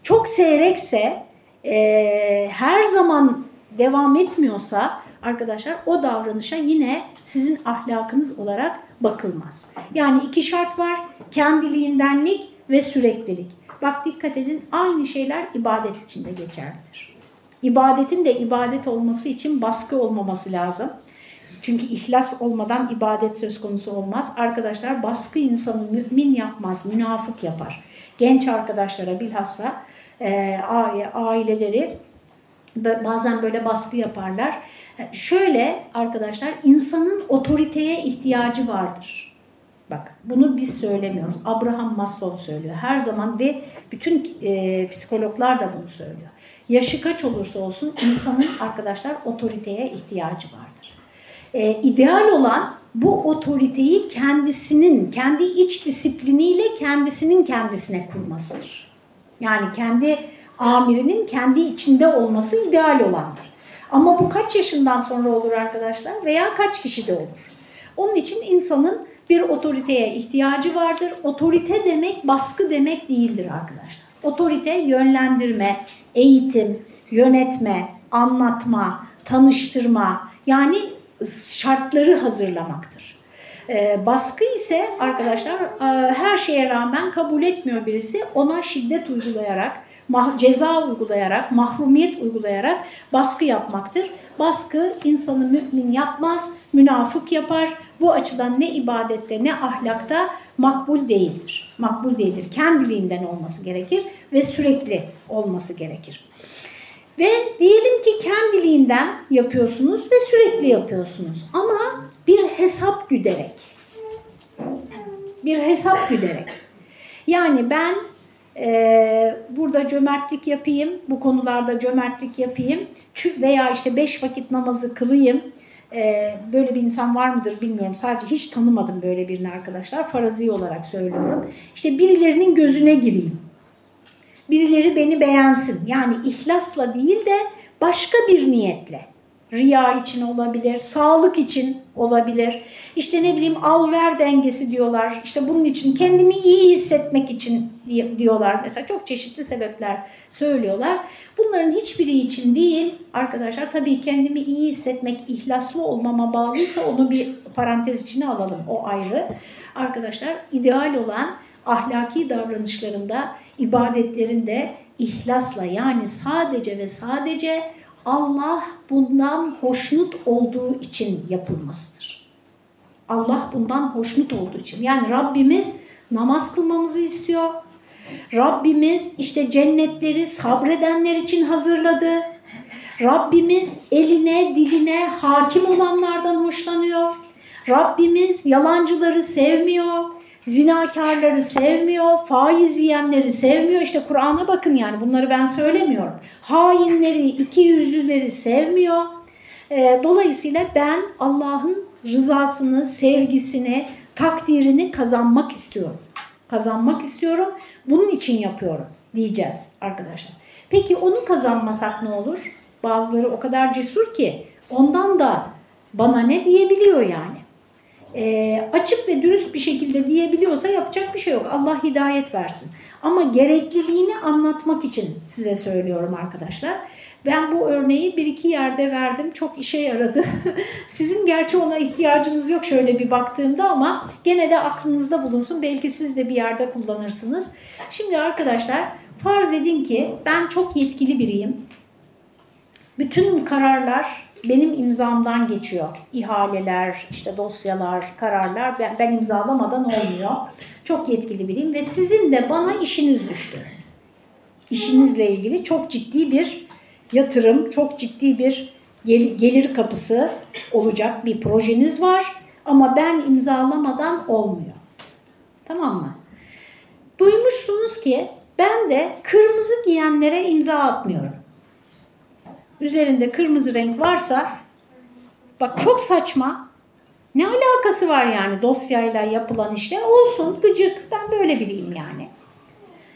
çok seyrekse, e, her zaman devam etmiyorsa arkadaşlar o davranışa yine sizin ahlakınız olarak bakılmaz. Yani iki şart var. Kendiliğindenlik ve süreklilik. Bak dikkat edin aynı şeyler ibadet içinde geçerlidir. İbadetin de ibadet olması için baskı olmaması lazım. Çünkü ihlas olmadan ibadet söz konusu olmaz. Arkadaşlar baskı insanı mümin yapmaz, münafık yapar. Genç arkadaşlara bilhassa e, aileleri bazen böyle baskı yaparlar. Şöyle arkadaşlar insanın otoriteye ihtiyacı vardır. Bak bunu biz söylemiyoruz. Abraham Maslow söylüyor her zaman ve bütün e, psikologlar da bunu söylüyor. Yaşı kaç olursa olsun insanın arkadaşlar otoriteye ihtiyacı vardır. E, ideal olan bu otoriteyi kendisinin, kendi iç disipliniyle kendisinin kendisine kurmasıdır. Yani kendi amirinin kendi içinde olması ideal olandır. Ama bu kaç yaşından sonra olur arkadaşlar veya kaç kişi de olur. Onun için insanın bir otoriteye ihtiyacı vardır. Otorite demek baskı demek değildir arkadaşlar. Otorite yönlendirme, eğitim, yönetme, anlatma, tanıştırma yani şartları hazırlamaktır. Ee, baskı ise arkadaşlar e, her şeye rağmen kabul etmiyor birisi ona şiddet uygulayarak, ceza uygulayarak, mahrumiyet uygulayarak baskı yapmaktır. Baskı insanı mümin yapmaz, münafık yapar. Bu açıdan ne ibadette ne ahlakta makbul değildir. Makbul değildir. Kendiliğinden olması gerekir ve sürekli olması gerekir. Ve diyelim ki kendiliğinden yapıyorsunuz ve sürekli yapıyorsunuz ama bir hesap güderek. Bir hesap güderek. Yani ben e, burada cömertlik yapayım, bu konularda cömertlik yapayım veya işte beş vakit namazı kılayım. E, böyle bir insan var mıdır bilmiyorum. Sadece hiç tanımadım böyle birini arkadaşlar. Farazi olarak söylüyorum. İşte birilerinin gözüne gireyim. Birileri beni beğensin. Yani ihlasla değil de başka bir niyetle. Riya için olabilir, sağlık için olabilir. İşte ne bileyim al ver dengesi diyorlar. İşte bunun için kendimi iyi hissetmek için diyorlar. Mesela çok çeşitli sebepler söylüyorlar. Bunların hiçbiri için değil arkadaşlar. Tabii kendimi iyi hissetmek ihlaslı olmama bağlıysa onu bir parantez içine alalım. O ayrı. Arkadaşlar ideal olan ahlaki davranışlarında, ibadetlerinde ihlasla yani sadece ve sadece Allah bundan hoşnut olduğu için yapılmasıdır. Allah bundan hoşnut olduğu için. Yani Rabbimiz namaz kılmamızı istiyor. Rabbimiz işte cennetleri sabredenler için hazırladı. Rabbimiz eline diline hakim olanlardan hoşlanıyor. Rabbimiz yalancıları sevmiyor. Zinakarları sevmiyor, faiz yiyenleri sevmiyor. İşte Kur'an'a bakın yani bunları ben söylemiyorum. Hainleri, iki yüzlüleri sevmiyor. E, dolayısıyla ben Allah'ın rızasını, sevgisini, takdirini kazanmak istiyorum. Kazanmak istiyorum. Bunun için yapıyorum diyeceğiz arkadaşlar. Peki onu kazanmasak ne olur? Bazıları o kadar cesur ki ondan da bana ne diyebiliyor yani e, açık ve dürüst bir şekilde diyebiliyorsa yapacak bir şey yok. Allah hidayet versin. Ama gerekliliğini anlatmak için size söylüyorum arkadaşlar. Ben bu örneği bir iki yerde verdim. Çok işe yaradı. (laughs) Sizin gerçi ona ihtiyacınız yok şöyle bir baktığımda ama gene de aklınızda bulunsun. Belki siz de bir yerde kullanırsınız. Şimdi arkadaşlar farz edin ki ben çok yetkili biriyim. Bütün kararlar benim imzamdan geçiyor. İhaleler, işte dosyalar, kararlar ben, ben imzalamadan olmuyor. Çok yetkili biriyim ve sizin de bana işiniz düştü. İşinizle ilgili çok ciddi bir yatırım, çok ciddi bir gelir kapısı olacak bir projeniz var ama ben imzalamadan olmuyor. Tamam mı? Duymuşsunuz ki ben de kırmızı giyenlere imza atmıyorum üzerinde kırmızı renk varsa bak çok saçma. Ne alakası var yani dosyayla yapılan işle? Olsun gıcık ben böyle bileyim yani.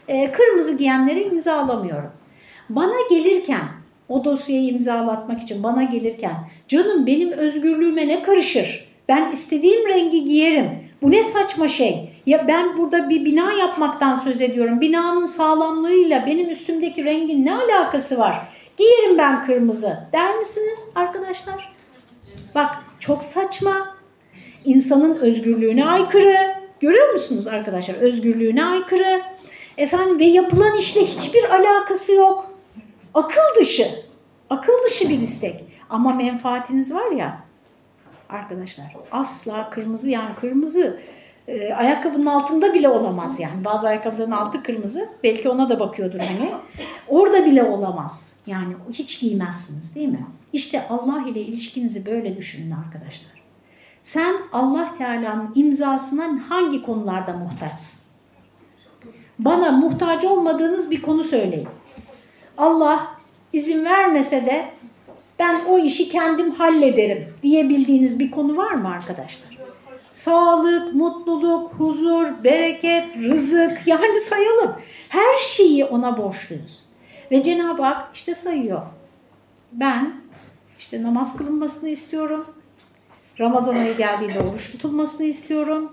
e, kırmızı giyenleri imzalamıyorum. Bana gelirken o dosyayı imzalatmak için bana gelirken canım benim özgürlüğüme ne karışır? Ben istediğim rengi giyerim. Bu ne saçma şey? Ya ben burada bir bina yapmaktan söz ediyorum. Binanın sağlamlığıyla benim üstümdeki rengin ne alakası var? Giyerim ben kırmızı der misiniz arkadaşlar? Bak çok saçma. İnsanın özgürlüğüne aykırı. Görüyor musunuz arkadaşlar? Özgürlüğüne aykırı. Efendim ve yapılan işle hiçbir alakası yok. Akıl dışı. Akıl dışı bir istek. Ama menfaatiniz var ya arkadaşlar. Asla kırmızı yani kırmızı e, ayakkabının altında bile olamaz yani. Bazı ayakkabıların altı kırmızı. Belki ona da bakıyordur hani. Orada bile olamaz. Yani hiç giymezsiniz değil mi? İşte Allah ile ilişkinizi böyle düşünün arkadaşlar. Sen Allah Teala'nın imzasına hangi konularda muhtaçsın? Bana muhtaç olmadığınız bir konu söyleyin. Allah izin vermese de ben o işi kendim hallederim diyebildiğiniz bir konu var mı arkadaşlar? Sağlık, mutluluk, huzur, bereket, rızık yani sayalım. Her şeyi ona borçluyuz. Ve Cenab-ı Hak işte sayıyor. Ben işte namaz kılınmasını istiyorum. Ramazan ayı geldiğinde oruç tutulmasını istiyorum.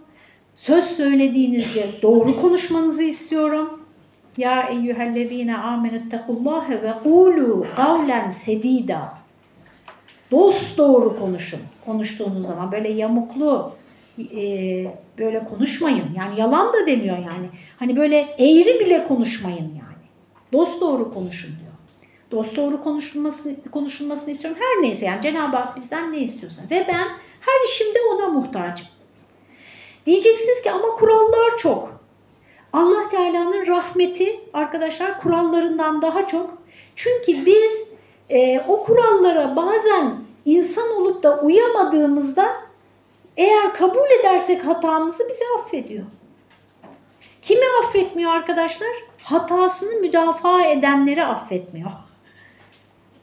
Söz söylediğinizce doğru konuşmanızı istiyorum. Ya eyyühellezine amenüttekullâhe ve kûlû kavlen sedîdâ. Dost doğru konuşun konuştuğunuz zaman. Böyle yamuklu e, böyle konuşmayın. Yani yalan da demiyor yani. Hani böyle eğri bile konuşmayın yani. Dost doğru konuşun diyor. Dost doğru konuşulmasını, konuşulmasını istiyorum. Her neyse yani Cenab-ı Hak bizden ne istiyorsa. Ve ben her işimde ona muhtacım. Diyeceksiniz ki ama kurallar çok. Allah Teala'nın rahmeti arkadaşlar kurallarından daha çok. Çünkü biz e, o kurallara bazen insan olup da uyamadığımızda eğer kabul edersek hatamızı bizi affediyor. Kimi affetmiyor arkadaşlar? Hatasını müdafaa edenleri affetmiyor. (laughs)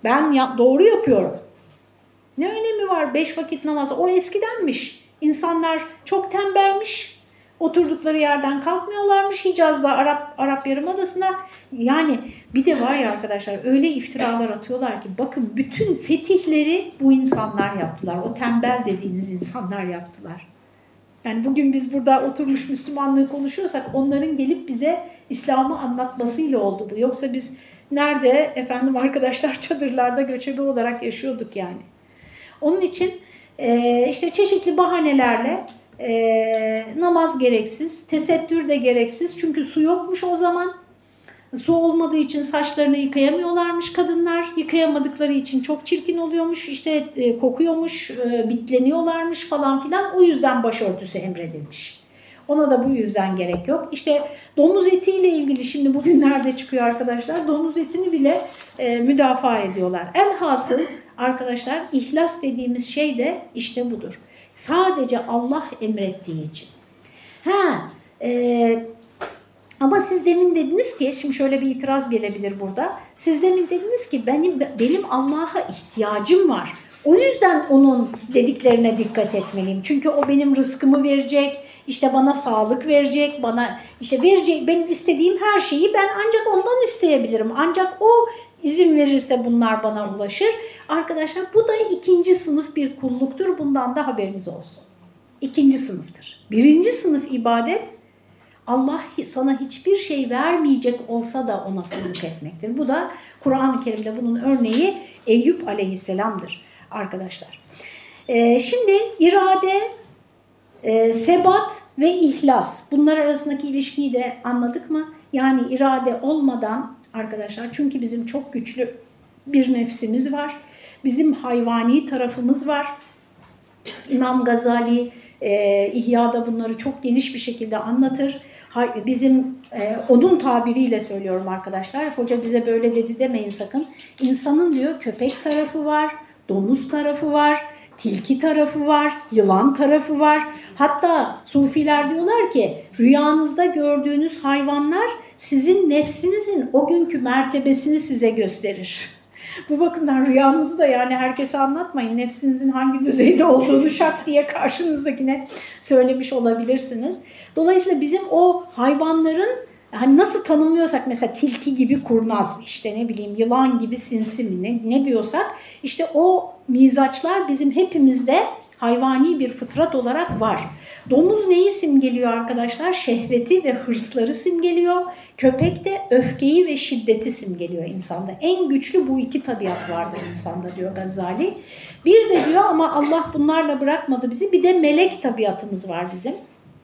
Ben ya, doğru yapıyorum. Ne önemi var beş vakit namaz? O eskidenmiş. İnsanlar çok tembelmiş. Oturdukları yerden kalkmıyorlarmış Hicaz'da, Arap, Arap Yarımadası'nda. Yani bir de var ya arkadaşlar öyle iftiralar atıyorlar ki bakın bütün fetihleri bu insanlar yaptılar. O tembel dediğiniz insanlar yaptılar. Yani bugün biz burada oturmuş Müslümanlığı konuşuyorsak onların gelip bize İslam'ı anlatmasıyla oldu bu. Yoksa biz nerede efendim arkadaşlar (laughs) çadırlarda göçebe olarak yaşıyorduk yani. Onun için işte çeşitli bahanelerle e, namaz gereksiz, tesettür de gereksiz çünkü su yokmuş o zaman. Su olmadığı için saçlarını yıkayamıyorlarmış kadınlar. Yıkayamadıkları için çok çirkin oluyormuş, işte e, kokuyormuş, e, bitleniyorlarmış falan filan. O yüzden başörtüsü emredilmiş. Ona da bu yüzden gerek yok. İşte domuz etiyle ilgili şimdi bugünlerde çıkıyor arkadaşlar. Domuz etini bile e, müdafaa ediyorlar. Elhasıl arkadaşlar ihlas dediğimiz şey de işte budur. Sadece Allah emrettiği için. Ha, e, ama siz demin dediniz ki, şimdi şöyle bir itiraz gelebilir burada. Siz demin dediniz ki benim benim Allah'a ihtiyacım var. O yüzden onun dediklerine dikkat etmeliyim. Çünkü o benim rızkımı verecek, işte bana sağlık verecek, bana işte verecek, benim istediğim her şeyi ben ancak ondan isteyebilirim. Ancak o izin verirse bunlar bana ulaşır. Arkadaşlar bu da ikinci sınıf bir kulluktur. Bundan da haberiniz olsun. İkinci sınıftır. Birinci sınıf ibadet Allah sana hiçbir şey vermeyecek olsa da ona kulluk etmektir. Bu da Kur'an-ı Kerim'de bunun örneği Eyüp aleyhisselamdır arkadaşlar. Ee, şimdi irade, e, sebat ve ihlas bunlar arasındaki ilişkiyi de anladık mı? Yani irade olmadan arkadaşlar çünkü bizim çok güçlü bir nefsimiz var. Bizim hayvani tarafımız var. İmam Gazali e, İhya'da bunları çok geniş bir şekilde anlatır. Bizim e, onun tabiriyle söylüyorum arkadaşlar. Hoca bize böyle dedi demeyin sakın. İnsanın diyor köpek tarafı var, domuz tarafı var, tilki tarafı var, yılan tarafı var. Hatta sufiler diyorlar ki rüyanızda gördüğünüz hayvanlar sizin nefsinizin o günkü mertebesini size gösterir. Bu bakımdan rüyanızı da yani herkese anlatmayın. Nefsinizin hangi düzeyde olduğunu (laughs) şak diye karşınızdakine söylemiş olabilirsiniz. Dolayısıyla bizim o hayvanların hani nasıl tanımlıyorsak mesela tilki gibi kurnaz işte ne bileyim yılan gibi sinsi mi ne, ne diyorsak işte o mizaçlar bizim hepimizde hayvani bir fıtrat olarak var. Domuz neyi simgeliyor arkadaşlar? Şehveti ve hırsları simgeliyor. Köpek de öfkeyi ve şiddeti simgeliyor insanda. En güçlü bu iki tabiat vardır insanda diyor Gazali. Bir de diyor ama Allah bunlarla bırakmadı bizi. Bir de melek tabiatımız var bizim.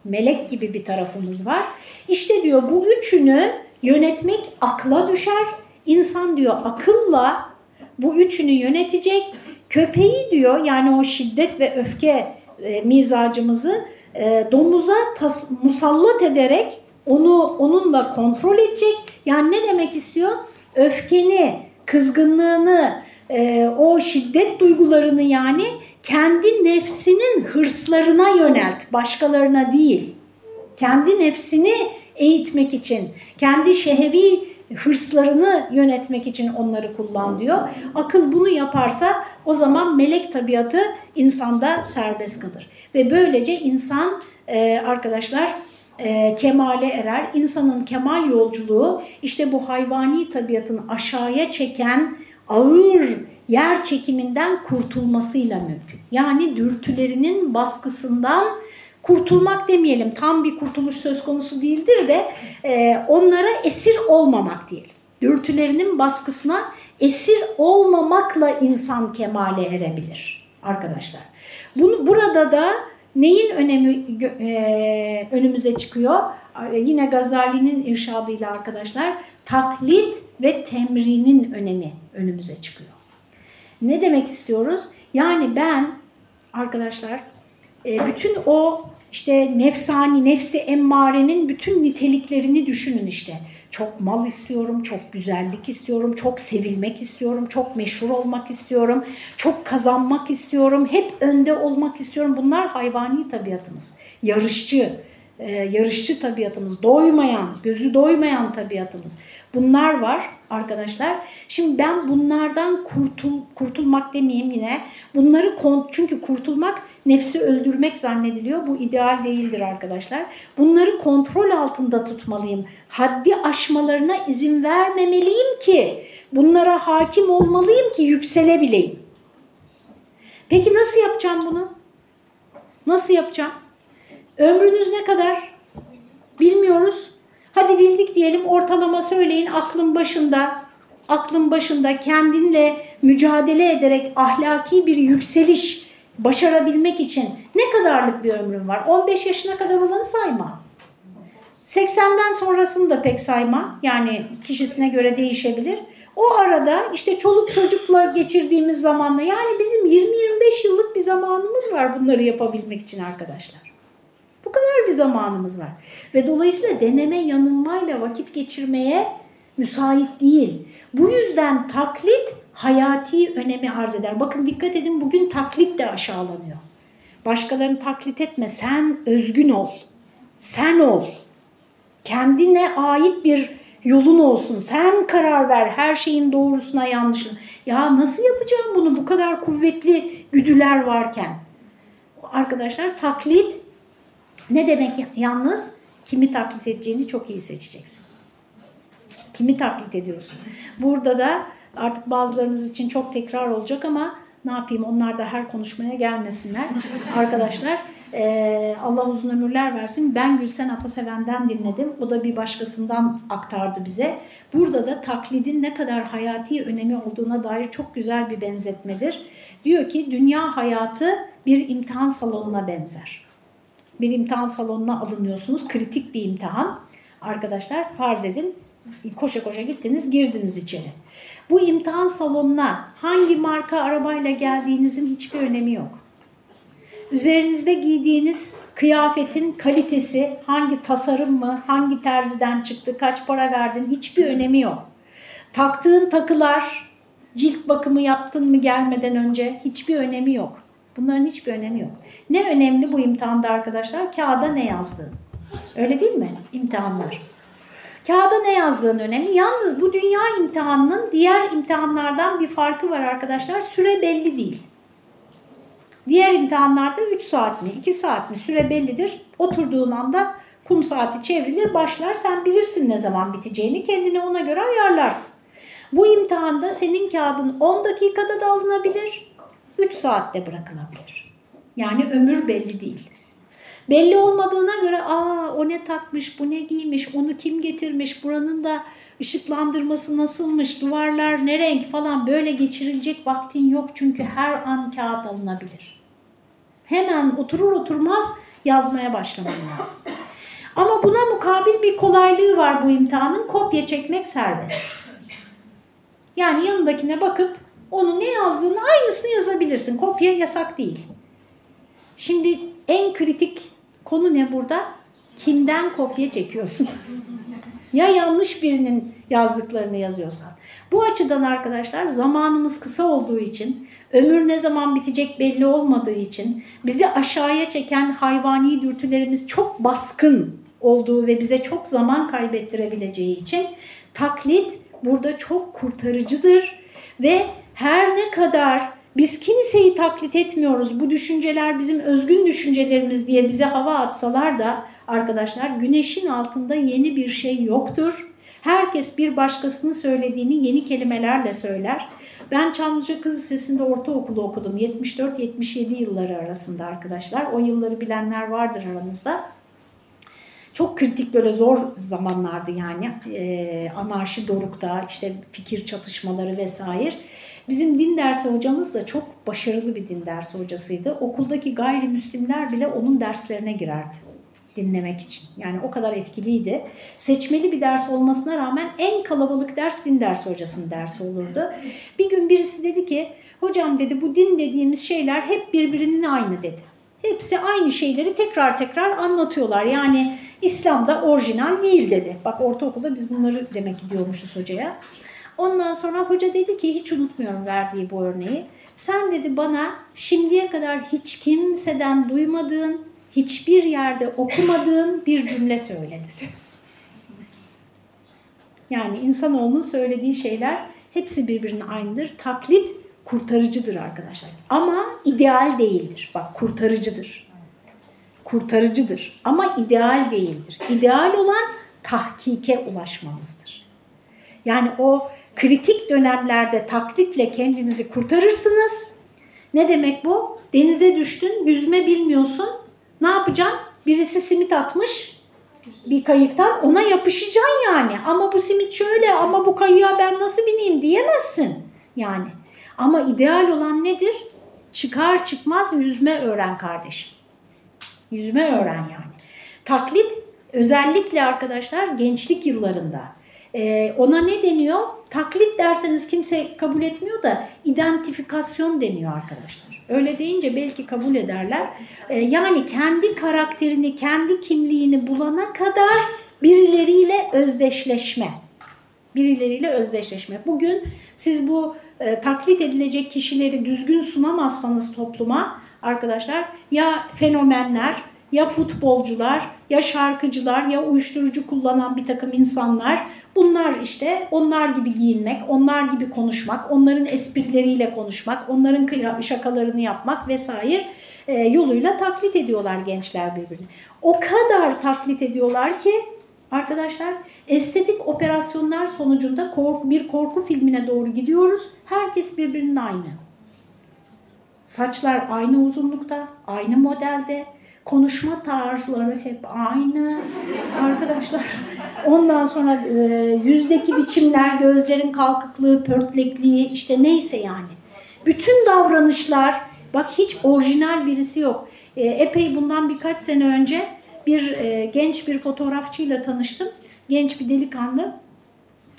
Melek gibi bir tarafımız var. İşte diyor bu üçünü yönetmek akla düşer. İnsan diyor akılla bu üçünü yönetecek Köpeği diyor yani o şiddet ve öfke e, mizacımızı e, domuza tas, musallat ederek onu onunla kontrol edecek. Yani ne demek istiyor? Öfkeni, kızgınlığını, e, o şiddet duygularını yani kendi nefsinin hırslarına yönelt, başkalarına değil. Kendi nefsini eğitmek için, kendi şehevi hırslarını yönetmek için onları kullan diyor. Akıl bunu yaparsa o zaman melek tabiatı insanda serbest kalır. Ve böylece insan e, arkadaşlar e, kemale erer. İnsanın kemal yolculuğu işte bu hayvani tabiatın aşağıya çeken ağır yer çekiminden kurtulmasıyla mümkün. Yani dürtülerinin baskısından kurtulmak demeyelim tam bir kurtuluş söz konusu değildir de e, onlara esir olmamak değil. Dürtülerinin baskısına esir olmamakla insan kemale erebilir arkadaşlar. Bunu, burada da neyin önemi e, önümüze çıkıyor? Yine Gazali'nin irşadıyla arkadaşlar taklit ve temrinin önemi önümüze çıkıyor. Ne demek istiyoruz? Yani ben arkadaşlar e, bütün o işte nefsani, nefsi emmarenin bütün niteliklerini düşünün işte. Çok mal istiyorum, çok güzellik istiyorum, çok sevilmek istiyorum, çok meşhur olmak istiyorum, çok kazanmak istiyorum, hep önde olmak istiyorum. Bunlar hayvani tabiatımız. Yarışçı, e, yarışçı tabiatımız, doymayan, gözü doymayan tabiatımız. Bunlar var arkadaşlar. Şimdi ben bunlardan kurtul, kurtulmak demeyeyim yine. Bunları çünkü kurtulmak nefsi öldürmek zannediliyor. Bu ideal değildir arkadaşlar. Bunları kontrol altında tutmalıyım. Haddi aşmalarına izin vermemeliyim ki bunlara hakim olmalıyım ki yükselebileyim. Peki nasıl yapacağım bunu? Nasıl yapacağım? Ömrünüz ne kadar? Bilmiyoruz. Hadi bildik diyelim ortalama söyleyin aklın başında, aklın başında kendinle mücadele ederek ahlaki bir yükseliş başarabilmek için ne kadarlık bir ömrün var? 15 yaşına kadar olanı sayma. 80'den sonrasını da pek sayma. Yani kişisine göre değişebilir. O arada işte çoluk çocukla geçirdiğimiz zamanla yani bizim 20-25 yıllık bir zamanımız var bunları yapabilmek için arkadaşlar. Bir zamanımız var. Ve dolayısıyla deneme yanılmayla vakit geçirmeye müsait değil. Bu yüzden taklit hayati önemi arz eder. Bakın dikkat edin bugün taklit de aşağılanıyor. Başkalarını taklit etme. Sen özgün ol. Sen ol. Kendine ait bir yolun olsun. Sen karar ver her şeyin doğrusuna yanlışına. Ya nasıl yapacağım bunu bu kadar kuvvetli güdüler varken? Arkadaşlar taklit ne demek yalnız? Kimi taklit edeceğini çok iyi seçeceksin. Kimi taklit ediyorsun? Burada da artık bazılarınız için çok tekrar olacak ama ne yapayım onlar da her konuşmaya gelmesinler. (laughs) Arkadaşlar e, Allah uzun ömürler versin. Ben Gülsen Ataseven'den dinledim. O da bir başkasından aktardı bize. Burada da taklidin ne kadar hayati önemi olduğuna dair çok güzel bir benzetmedir. Diyor ki dünya hayatı bir imtihan salonuna benzer bir imtihan salonuna alınıyorsunuz. Kritik bir imtihan. Arkadaşlar farz edin koşa koşa gittiniz girdiniz içeri. Bu imtihan salonuna hangi marka arabayla geldiğinizin hiçbir önemi yok. Üzerinizde giydiğiniz kıyafetin kalitesi, hangi tasarım mı, hangi terziden çıktı, kaç para verdin hiçbir önemi yok. Taktığın takılar, cilt bakımı yaptın mı gelmeden önce hiçbir önemi yok. Bunların hiçbir önemi yok. Ne önemli bu imtihanda arkadaşlar? Kağıda ne yazdığın. Öyle değil mi? İmtihanlar. Kağıda ne yazdığın önemli. Yalnız bu dünya imtihanının diğer imtihanlardan bir farkı var arkadaşlar. Süre belli değil. Diğer imtihanlarda 3 saat mi, 2 saat mi süre bellidir. Oturduğun anda Kum saati çevrilir başlar sen bilirsin ne zaman biteceğini kendine ona göre ayarlarsın. Bu imtihanda senin kağıdın 10 dakikada da alınabilir, 3 saatte bırakılabilir. Yani ömür belli değil. Belli olmadığına göre aa o ne takmış, bu ne giymiş, onu kim getirmiş, buranın da ışıklandırması nasılmış, duvarlar ne renk falan böyle geçirilecek vaktin yok. Çünkü her an kağıt alınabilir. Hemen oturur oturmaz yazmaya başlaman lazım. Ama buna mukabil bir kolaylığı var bu imtihanın. Kopya çekmek serbest. Yani yanındakine bakıp onun ne yazdığını aynısını yazabilirsin. Kopya yasak değil. Şimdi en kritik konu ne burada? Kimden kopya çekiyorsun? (laughs) ya yanlış birinin yazdıklarını yazıyorsan. Bu açıdan arkadaşlar zamanımız kısa olduğu için, ömür ne zaman bitecek belli olmadığı için, bizi aşağıya çeken hayvani dürtülerimiz çok baskın olduğu ve bize çok zaman kaybettirebileceği için taklit burada çok kurtarıcıdır ve her ne kadar biz kimseyi taklit etmiyoruz, bu düşünceler bizim özgün düşüncelerimiz diye bize hava atsalar da arkadaşlar güneşin altında yeni bir şey yoktur. Herkes bir başkasının söylediğini yeni kelimelerle söyler. Ben Çamlıca Kız Lisesi'nde ortaokulu okudum. 74-77 yılları arasında arkadaşlar. O yılları bilenler vardır aranızda. Çok kritik böyle zor zamanlardı yani. Ee, anarşi dorukta, işte fikir çatışmaları vesaire. Bizim din dersi hocamız da çok başarılı bir din dersi hocasıydı. Okuldaki gayrimüslimler bile onun derslerine girerdi dinlemek için. Yani o kadar etkiliydi. Seçmeli bir ders olmasına rağmen en kalabalık ders din dersi hocasının dersi olurdu. Bir gün birisi dedi ki, hocam dedi bu din dediğimiz şeyler hep birbirinin aynı dedi. Hepsi aynı şeyleri tekrar tekrar anlatıyorlar. Yani İslam'da orijinal değil dedi. Bak ortaokulda biz bunları demek ki diyormuşuz hocaya. Ondan sonra hoca dedi ki hiç unutmuyorum verdiği bu örneği. Sen dedi bana şimdiye kadar hiç kimseden duymadığın, hiçbir yerde okumadığın bir cümle söyle dedi. Yani insanoğlunun söylediği şeyler hepsi birbirine aynıdır. Taklit kurtarıcıdır arkadaşlar. Ama ideal değildir. Bak kurtarıcıdır. Kurtarıcıdır ama ideal değildir. İdeal olan tahkike ulaşmamızdır. Yani o kritik dönemlerde taklitle kendinizi kurtarırsınız. Ne demek bu? Denize düştün, yüzme bilmiyorsun. Ne yapacaksın? Birisi simit atmış bir kayıktan ona yapışacaksın yani. Ama bu simit şöyle ama bu kayığa ben nasıl bineyim diyemezsin yani. Ama ideal olan nedir? Çıkar çıkmaz yüzme öğren kardeşim. Yüzme öğren yani. Taklit özellikle arkadaşlar gençlik yıllarında. Ee, ona ne deniyor? Taklit derseniz kimse kabul etmiyor da identifikasyon deniyor arkadaşlar. Öyle deyince belki kabul ederler. Ee, yani kendi karakterini, kendi kimliğini bulana kadar birileriyle özdeşleşme. Birileriyle özdeşleşme. Bugün siz bu e, taklit edilecek kişileri düzgün sunamazsanız topluma arkadaşlar ya fenomenler ya futbolcular ya şarkıcılar ya uyuşturucu kullanan bir takım insanlar bunlar işte onlar gibi giyinmek, onlar gibi konuşmak, onların esprileriyle konuşmak, onların şakalarını yapmak vesaire e, yoluyla taklit ediyorlar gençler birbirini. O kadar taklit ediyorlar ki Arkadaşlar estetik operasyonlar sonucunda korku, bir korku filmine doğru gidiyoruz. Herkes birbirinin aynı. Saçlar aynı uzunlukta, aynı modelde. Konuşma tarzları hep aynı. Arkadaşlar ondan sonra e, yüzdeki biçimler, gözlerin kalkıklığı, pörtlekliği işte neyse yani. Bütün davranışlar bak hiç orijinal birisi yok. E, epey bundan birkaç sene önce bir e, genç bir fotoğrafçıyla tanıştım. Genç bir delikanlı.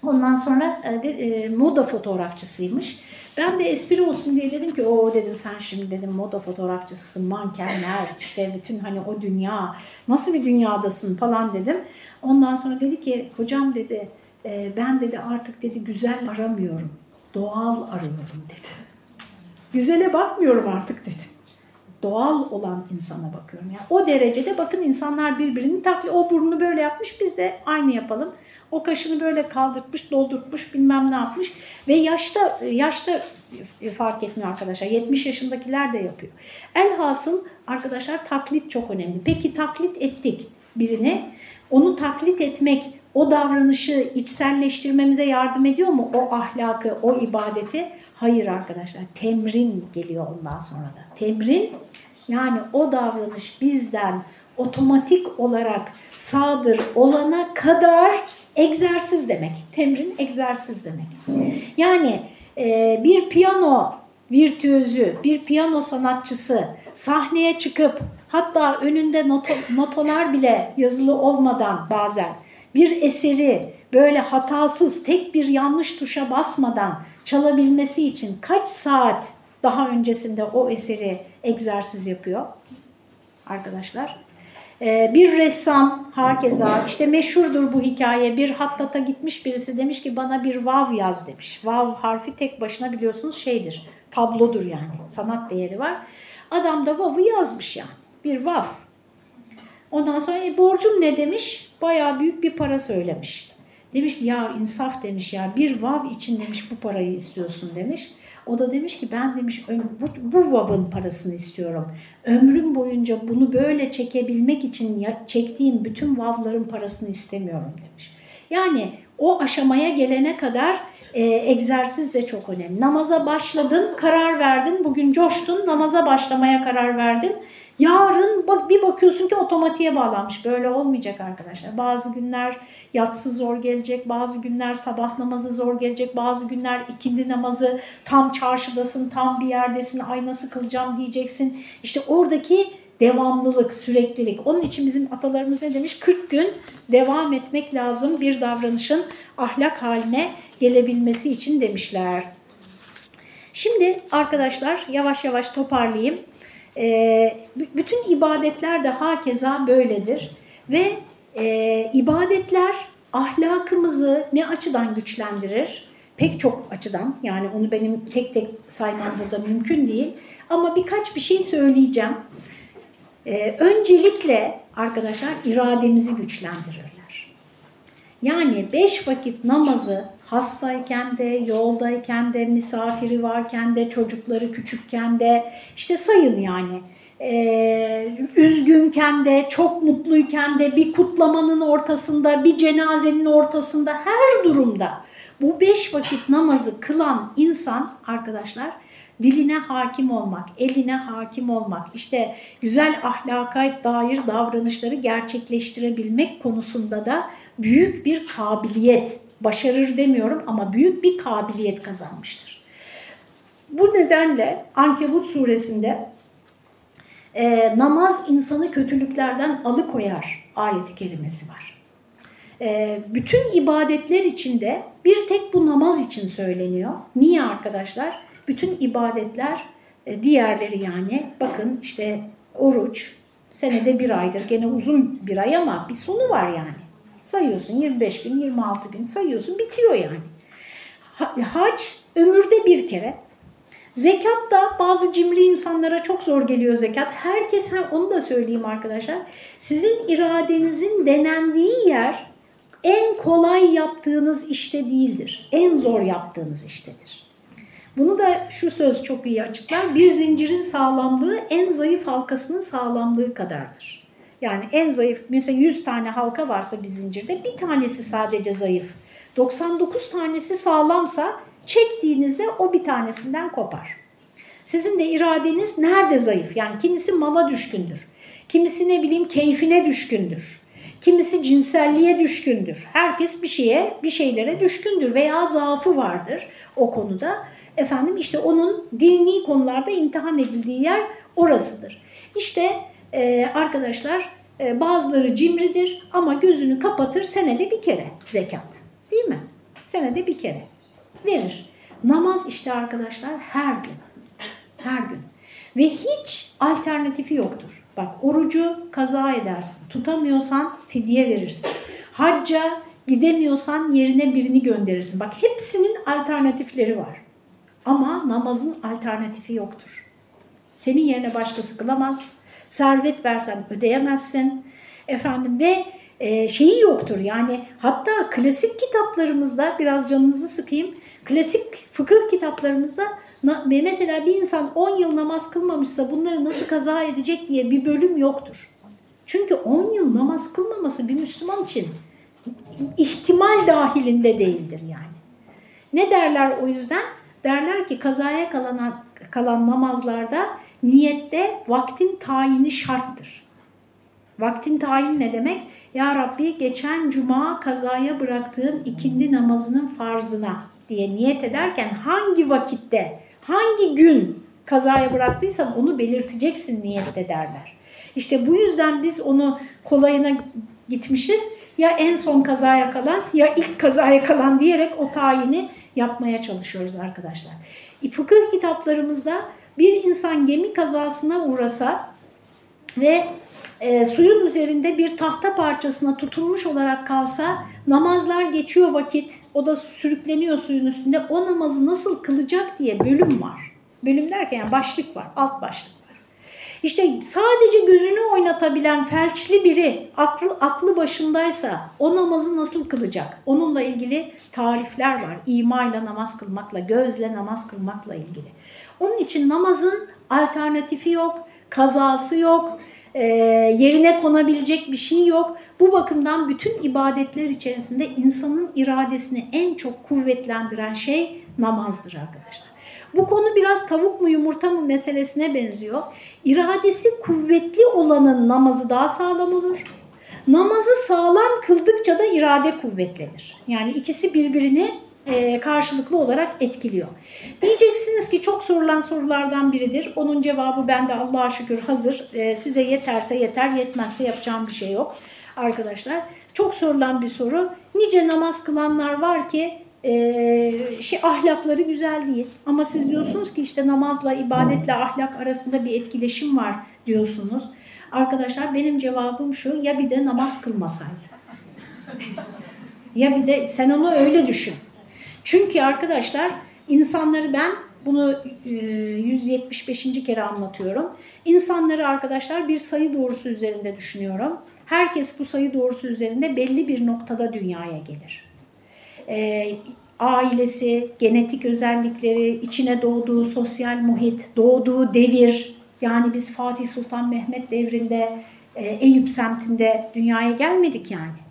Ondan sonra e, de, e, moda fotoğrafçısıymış. Ben de espri olsun diye dedim ki o dedim sen şimdi dedim moda fotoğrafçısısın, mankenler işte bütün hani o dünya nasıl bir dünyadasın falan dedim. Ondan sonra dedi ki hocam dedi e, ben dedi artık dedi güzel aramıyorum, doğal arıyorum dedi. (laughs) Güzele bakmıyorum artık dedi doğal olan insana bakıyorum. Yani o derecede bakın insanlar birbirini taklit, o burnunu böyle yapmış biz de aynı yapalım. O kaşını böyle kaldırtmış, doldurtmuş, bilmem ne yapmış ve yaşta yaşta fark etmiyor arkadaşlar. 70 yaşındakiler de yapıyor. Elhasıl arkadaşlar taklit çok önemli. Peki taklit ettik. birini onu taklit etmek, o davranışı içselleştirmemize yardım ediyor mu? O ahlakı, o ibadeti? Hayır arkadaşlar. Temrin geliyor ondan sonra da. Temrin yani o davranış bizden otomatik olarak sadır olana kadar egzersiz demek. Temrin egzersiz demek. Yani e, bir piyano virtüözü, bir piyano sanatçısı sahneye çıkıp hatta önünde noto, notalar bile yazılı olmadan bazen bir eseri böyle hatasız tek bir yanlış tuşa basmadan çalabilmesi için kaç saat daha öncesinde o eseri egzersiz yapıyor arkadaşlar? Ee, bir ressam hakeza işte meşhurdur bu hikaye bir hattata gitmiş birisi demiş ki bana bir vav yaz demiş. Vav harfi tek başına biliyorsunuz şeydir tablodur yani sanat değeri var. Adam da vav'ı yazmış yani bir vav. Ondan sonra e, borcum ne demiş? Bayağı büyük bir para söylemiş. Demiş ki ya insaf demiş ya bir vav için demiş bu parayı istiyorsun demiş. O da demiş ki ben demiş bu, bu vav'ın parasını istiyorum. Ömrüm boyunca bunu böyle çekebilmek için çektiğim bütün vav'ların parasını istemiyorum demiş. Yani o aşamaya gelene kadar e, egzersiz de çok önemli. Namaza başladın, karar verdin, bugün coştun, namaza başlamaya karar verdin. Yarın bir bakıyorsun ki otomatiğe bağlanmış. Böyle olmayacak arkadaşlar. Bazı günler yatsı zor gelecek, bazı günler sabah namazı zor gelecek, bazı günler ikindi namazı tam çarşıdasın, tam bir yerdesin, ay nasıl kılacağım diyeceksin. İşte oradaki devamlılık, süreklilik. Onun için bizim atalarımız ne demiş? 40 gün devam etmek lazım bir davranışın ahlak haline gelebilmesi için demişler. Şimdi arkadaşlar yavaş yavaş toparlayayım. E, bütün ibadetler de hakeza böyledir. Ve e, ibadetler ahlakımızı ne açıdan güçlendirir? Pek çok açıdan yani onu benim tek tek saymam burada mümkün değil. Ama birkaç bir şey söyleyeceğim. Ee, öncelikle arkadaşlar irademizi güçlendirirler. Yani beş vakit namazı hastayken de, yoldayken de, misafiri varken de, çocukları küçükken de işte sayın yani. Ee, üzgünken de, çok mutluyken de, bir kutlamanın ortasında, bir cenazenin ortasında, her durumda bu beş vakit namazı kılan insan arkadaşlar diline hakim olmak, eline hakim olmak, işte güzel ahlaka dair davranışları gerçekleştirebilmek konusunda da büyük bir kabiliyet, başarır demiyorum ama büyük bir kabiliyet kazanmıştır. Bu nedenle Ankebut suresinde e, namaz insanı kötülüklerden alıkoyar ayeti kerimesi var. E, bütün ibadetler içinde bir tek bu namaz için söyleniyor. Niye arkadaşlar? Bütün ibadetler e, diğerleri yani bakın işte oruç senede bir aydır gene uzun bir ay ama bir sonu var yani. Sayıyorsun 25 gün 26 gün sayıyorsun bitiyor yani. Hac ömürde bir kere. Zekat da bazı cimri insanlara çok zor geliyor zekat. Herkes onu da söyleyeyim arkadaşlar. Sizin iradenizin denendiği yer en kolay yaptığınız işte değildir. En zor yaptığınız iştedir. Bunu da şu söz çok iyi açıklar. Bir zincirin sağlamlığı en zayıf halkasının sağlamlığı kadardır. Yani en zayıf mesela 100 tane halka varsa bir zincirde bir tanesi sadece zayıf. 99 tanesi sağlamsa çektiğinizde o bir tanesinden kopar. Sizin de iradeniz nerede zayıf? Yani kimisi mala düşkündür. Kimisi ne bileyim keyfine düşkündür. Kimisi cinselliğe düşkündür. Herkes bir şeye, bir şeylere düşkündür veya zaafı vardır o konuda. Efendim işte onun dini konularda imtihan edildiği yer orasıdır. İşte e, arkadaşlar e, bazıları cimridir ama gözünü kapatır senede bir kere zekat. Değil mi? Senede bir kere verir. Namaz işte arkadaşlar her gün. Her gün. Ve hiç alternatifi yoktur. Bak orucu kaza edersin. Tutamıyorsan fidye verirsin. Hacca gidemiyorsan yerine birini gönderirsin. Bak hepsinin alternatifleri var. Ama namazın alternatifi yoktur. Senin yerine başkası kılamaz. Servet versen ödeyemezsin. Efendim ve e, şeyi yoktur. Yani hatta klasik kitaplarımızda biraz canınızı sıkayım. Klasik fıkıh kitaplarımızda mesela bir insan 10 yıl namaz kılmamışsa bunları nasıl kaza edecek diye bir bölüm yoktur. Çünkü 10 yıl namaz kılmaması bir Müslüman için ihtimal dahilinde değildir yani. Ne derler o yüzden? Derler ki kazaya kalan, kalan namazlarda niyette vaktin tayini şarttır. Vaktin tayin ne demek? Ya Rabbi geçen cuma kazaya bıraktığım ikindi namazının farzına diye niyet ederken hangi vakitte, hangi gün kazaya bıraktıysan onu belirteceksin niyette derler. İşte bu yüzden biz onu kolayına gitmişiz. Ya en son kazaya kalan ya ilk kazaya kalan diyerek o tayini yapmaya çalışıyoruz arkadaşlar. Fıkıh kitaplarımızda bir insan gemi kazasına uğrasa ve e, suyun üzerinde bir tahta parçasına tutunmuş olarak kalsa namazlar geçiyor vakit o da sürükleniyor suyun üstünde o namazı nasıl kılacak diye bölüm var. Bölüm derken yani başlık var alt başlık var. İşte sadece gözünü oynatabilen felçli biri aklı, aklı başındaysa o namazı nasıl kılacak? Onunla ilgili tarifler var. İmayla namaz kılmakla, gözle namaz kılmakla ilgili. Onun için namazın alternatifi yok, kazası yok, e, yerine konabilecek bir şey yok. Bu bakımdan bütün ibadetler içerisinde insanın iradesini en çok kuvvetlendiren şey namazdır arkadaşlar. Bu konu biraz tavuk mu yumurta mı meselesine benziyor. İradesi kuvvetli olanın namazı daha sağlam olur. Namazı sağlam kıldıkça da irade kuvvetlenir. Yani ikisi birbirini e, karşılıklı olarak etkiliyor. Diyeceksiniz ki çok sorulan sorulardan biridir. Onun cevabı bende Allah'a şükür hazır. E, size yeterse yeter, yetmezse yapacağım bir şey yok arkadaşlar. Çok sorulan bir soru. Nice namaz kılanlar var ki e, şey ahlakları güzel değil. Ama siz diyorsunuz ki işte namazla, ibadetle ahlak arasında bir etkileşim var diyorsunuz. Arkadaşlar benim cevabım şu. Ya bir de namaz kılmasaydı. Ya bir de sen onu öyle düşün. Çünkü arkadaşlar insanları ben bunu 175. kere anlatıyorum. İnsanları arkadaşlar bir sayı doğrusu üzerinde düşünüyorum. Herkes bu sayı doğrusu üzerinde belli bir noktada dünyaya gelir. Ee, ailesi, genetik özellikleri, içine doğduğu sosyal muhit, doğduğu devir, yani biz Fatih Sultan Mehmet devrinde e, Eyüp semtinde dünyaya gelmedik yani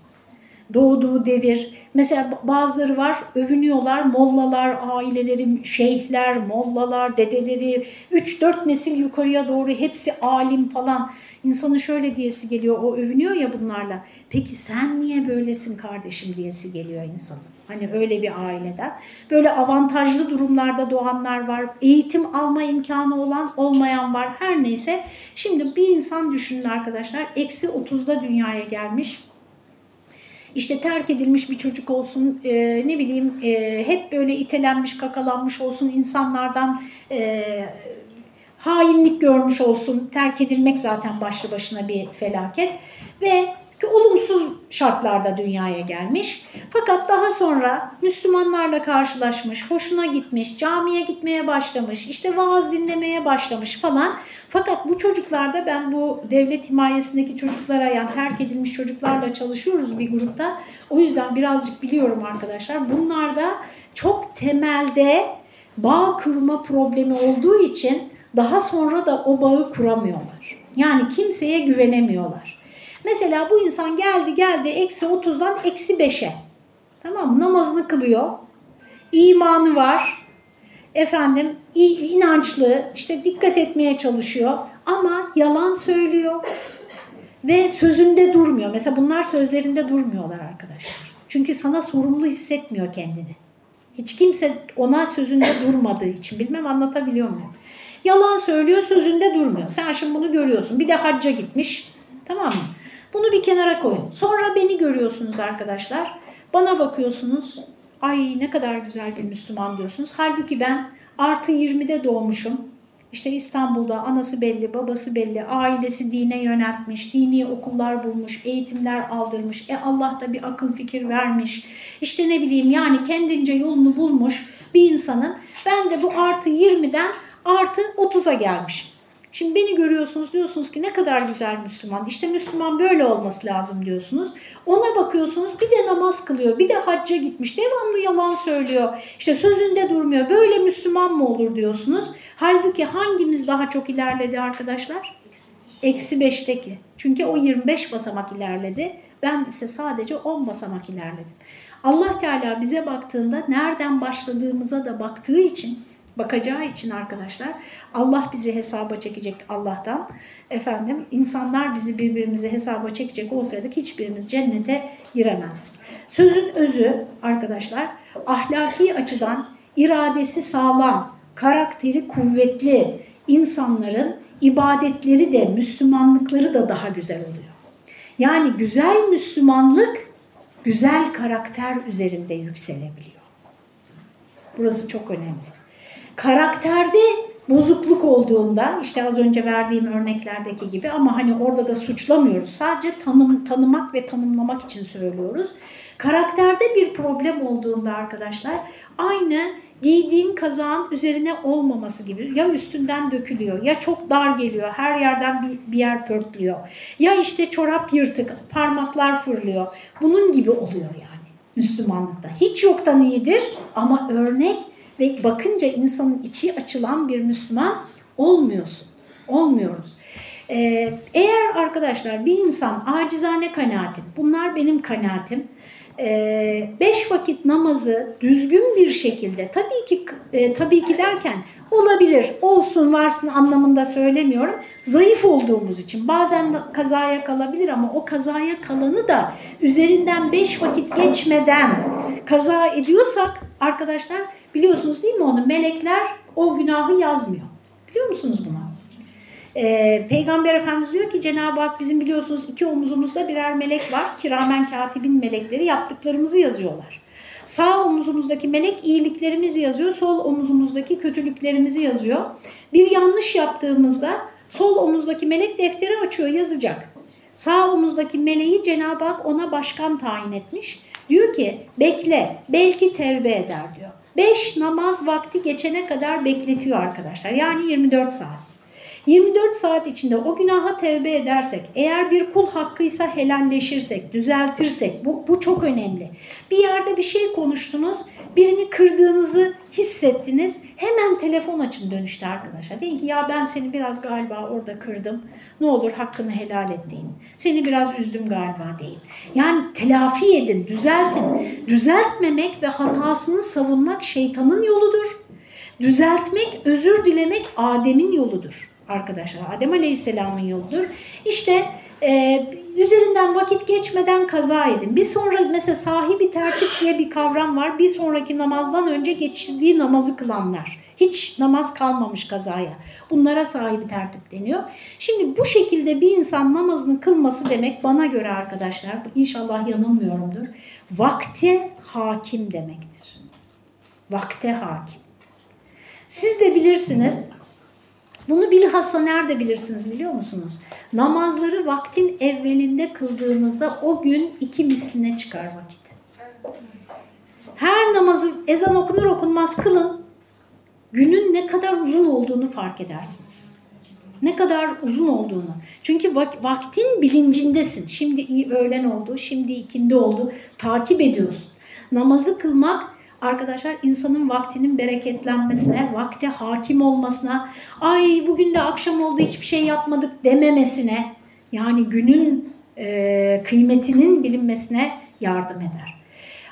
doğduğu devir. Mesela bazıları var övünüyorlar mollalar, aileleri, şeyhler, mollalar, dedeleri 3-4 nesil yukarıya doğru hepsi alim falan. İnsanın şöyle diyesi geliyor o övünüyor ya bunlarla. Peki sen niye böylesin kardeşim diyesi geliyor insanın. Hani öyle bir aileden. Böyle avantajlı durumlarda doğanlar var. Eğitim alma imkanı olan olmayan var. Her neyse. Şimdi bir insan düşünün arkadaşlar. Eksi 30'da dünyaya gelmiş işte terk edilmiş bir çocuk olsun, e, ne bileyim e, hep böyle itelenmiş, kakalanmış olsun, insanlardan e, hainlik görmüş olsun, terk edilmek zaten başlı başına bir felaket. Ve ki olumsuz şartlarda dünyaya gelmiş. Fakat daha sonra Müslümanlarla karşılaşmış, hoşuna gitmiş, camiye gitmeye başlamış, işte vaaz dinlemeye başlamış falan. Fakat bu çocuklarda ben bu devlet himayesindeki çocuklara yani terk edilmiş çocuklarla çalışıyoruz bir grupta. O yüzden birazcık biliyorum arkadaşlar. Bunlarda çok temelde bağ kurma problemi olduğu için daha sonra da o bağı kuramıyorlar. Yani kimseye güvenemiyorlar. Mesela bu insan geldi geldi eksi 30'dan eksi 5'e. Tamam mı? Namazını kılıyor. İmanı var. Efendim inançlı işte dikkat etmeye çalışıyor ama yalan söylüyor ve sözünde durmuyor. Mesela bunlar sözlerinde durmuyorlar arkadaşlar. Çünkü sana sorumlu hissetmiyor kendini. Hiç kimse ona sözünde durmadığı için bilmem anlatabiliyor muyum? Yalan söylüyor sözünde durmuyor. Sen şimdi bunu görüyorsun. Bir de hacca gitmiş. Tamam mı? Bunu bir kenara koyun. Sonra beni görüyorsunuz arkadaşlar. Bana bakıyorsunuz. Ay ne kadar güzel bir Müslüman diyorsunuz. Halbuki ben artı 20'de doğmuşum. İşte İstanbul'da anası belli, babası belli, ailesi dine yöneltmiş, dini okullar bulmuş, eğitimler aldırmış. E Allah da bir akıl fikir vermiş. İşte ne bileyim yani kendince yolunu bulmuş bir insanın. Ben de bu artı 20'den artı 30'a gelmişim. Şimdi beni görüyorsunuz diyorsunuz ki ne kadar güzel Müslüman. İşte Müslüman böyle olması lazım diyorsunuz. Ona bakıyorsunuz bir de namaz kılıyor, bir de hacca gitmiş, devamlı yalan söylüyor. İşte sözünde durmuyor. Böyle Müslüman mı olur diyorsunuz. Halbuki hangimiz daha çok ilerledi arkadaşlar? Eksi 5'teki. Çünkü o 25 basamak ilerledi. Ben ise sadece 10 basamak ilerledim. Allah Teala bize baktığında nereden başladığımıza da baktığı için bakacağı için arkadaşlar Allah bizi hesaba çekecek Allah'tan. Efendim insanlar bizi birbirimize hesaba çekecek olsaydık hiçbirimiz cennete giremezdik. Sözün özü arkadaşlar ahlaki açıdan iradesi sağlam, karakteri kuvvetli insanların ibadetleri de Müslümanlıkları da daha güzel oluyor. Yani güzel Müslümanlık güzel karakter üzerinde yükselebiliyor. Burası çok önemli. Karakterde bozukluk olduğunda işte az önce verdiğim örneklerdeki gibi ama hani orada da suçlamıyoruz. Sadece tanım, tanımak ve tanımlamak için söylüyoruz. Karakterde bir problem olduğunda arkadaşlar aynı giydiğin kazağın üzerine olmaması gibi ya üstünden dökülüyor ya çok dar geliyor her yerden bir, bir yer pörtlüyor ya işte çorap yırtık parmaklar fırlıyor bunun gibi oluyor yani Müslümanlıkta hiç yoktan iyidir ama örnek ve bakınca insanın içi açılan bir Müslüman olmuyorsun olmuyoruz. Ee, eğer arkadaşlar bir insan acizane kanaatim bunlar benim kanaatim e, beş vakit namazı düzgün bir şekilde tabii ki e, tabii ki derken olabilir olsun varsın anlamında söylemiyorum zayıf olduğumuz için bazen kazaya kalabilir ama o kazaya kalanı da üzerinden beş vakit geçmeden kaza ediyorsak arkadaşlar biliyorsunuz değil mi onu melekler o günahı yazmıyor biliyor musunuz bunu? Ee, Peygamber Efendimiz diyor ki Cenab-ı Hak bizim biliyorsunuz iki omuzumuzda birer melek var. Kiramen katibin melekleri yaptıklarımızı yazıyorlar. Sağ omuzumuzdaki melek iyiliklerimizi yazıyor, sol omuzumuzdaki kötülüklerimizi yazıyor. Bir yanlış yaptığımızda sol omuzdaki melek defteri açıyor, yazacak. Sağ omuzdaki meleği Cenab-ı Hak ona başkan tayin etmiş. Diyor ki bekle, belki tevbe eder diyor. Beş namaz vakti geçene kadar bekletiyor arkadaşlar. Yani 24 saat. 24 saat içinde o günaha tevbe edersek, eğer bir kul hakkıysa helalleşirsek, düzeltirsek, bu, bu çok önemli. Bir yerde bir şey konuştunuz, birini kırdığınızı hissettiniz, hemen telefon açın dönüşte arkadaşlar. Deyin ki ya ben seni biraz galiba orada kırdım, ne olur hakkını helal et. Seni biraz üzdüm galiba deyin. Yani telafi edin, düzeltin. Düzeltmemek ve hatasını savunmak şeytanın yoludur. Düzeltmek, özür dilemek Adem'in yoludur arkadaşlar. Adem Aleyhisselam'ın yoludur. İşte e, üzerinden vakit geçmeden kaza edin. Bir sonra mesela sahibi tertip diye bir kavram var. Bir sonraki namazdan önce geçirdiği namazı kılanlar. Hiç namaz kalmamış kazaya. Bunlara sahibi tertip deniyor. Şimdi bu şekilde bir insan namazını kılması demek bana göre arkadaşlar, inşallah yanılmıyorumdur, vakte hakim demektir. Vakte hakim. Siz de bilirsiniz bunu bilhassa nerede bilirsiniz biliyor musunuz? Namazları vaktin evvelinde kıldığınızda o gün iki misline çıkar vakit. Her namazı ezan okunur okunmaz kılın. Günün ne kadar uzun olduğunu fark edersiniz. Ne kadar uzun olduğunu. Çünkü vak vaktin bilincindesin. Şimdi öğlen oldu, şimdi ikindi oldu. Takip ediyorsun. Namazı kılmak arkadaşlar insanın vaktinin bereketlenmesine, vakte hakim olmasına, ay bugün de akşam oldu hiçbir şey yapmadık dememesine, yani günün e, kıymetinin bilinmesine yardım eder.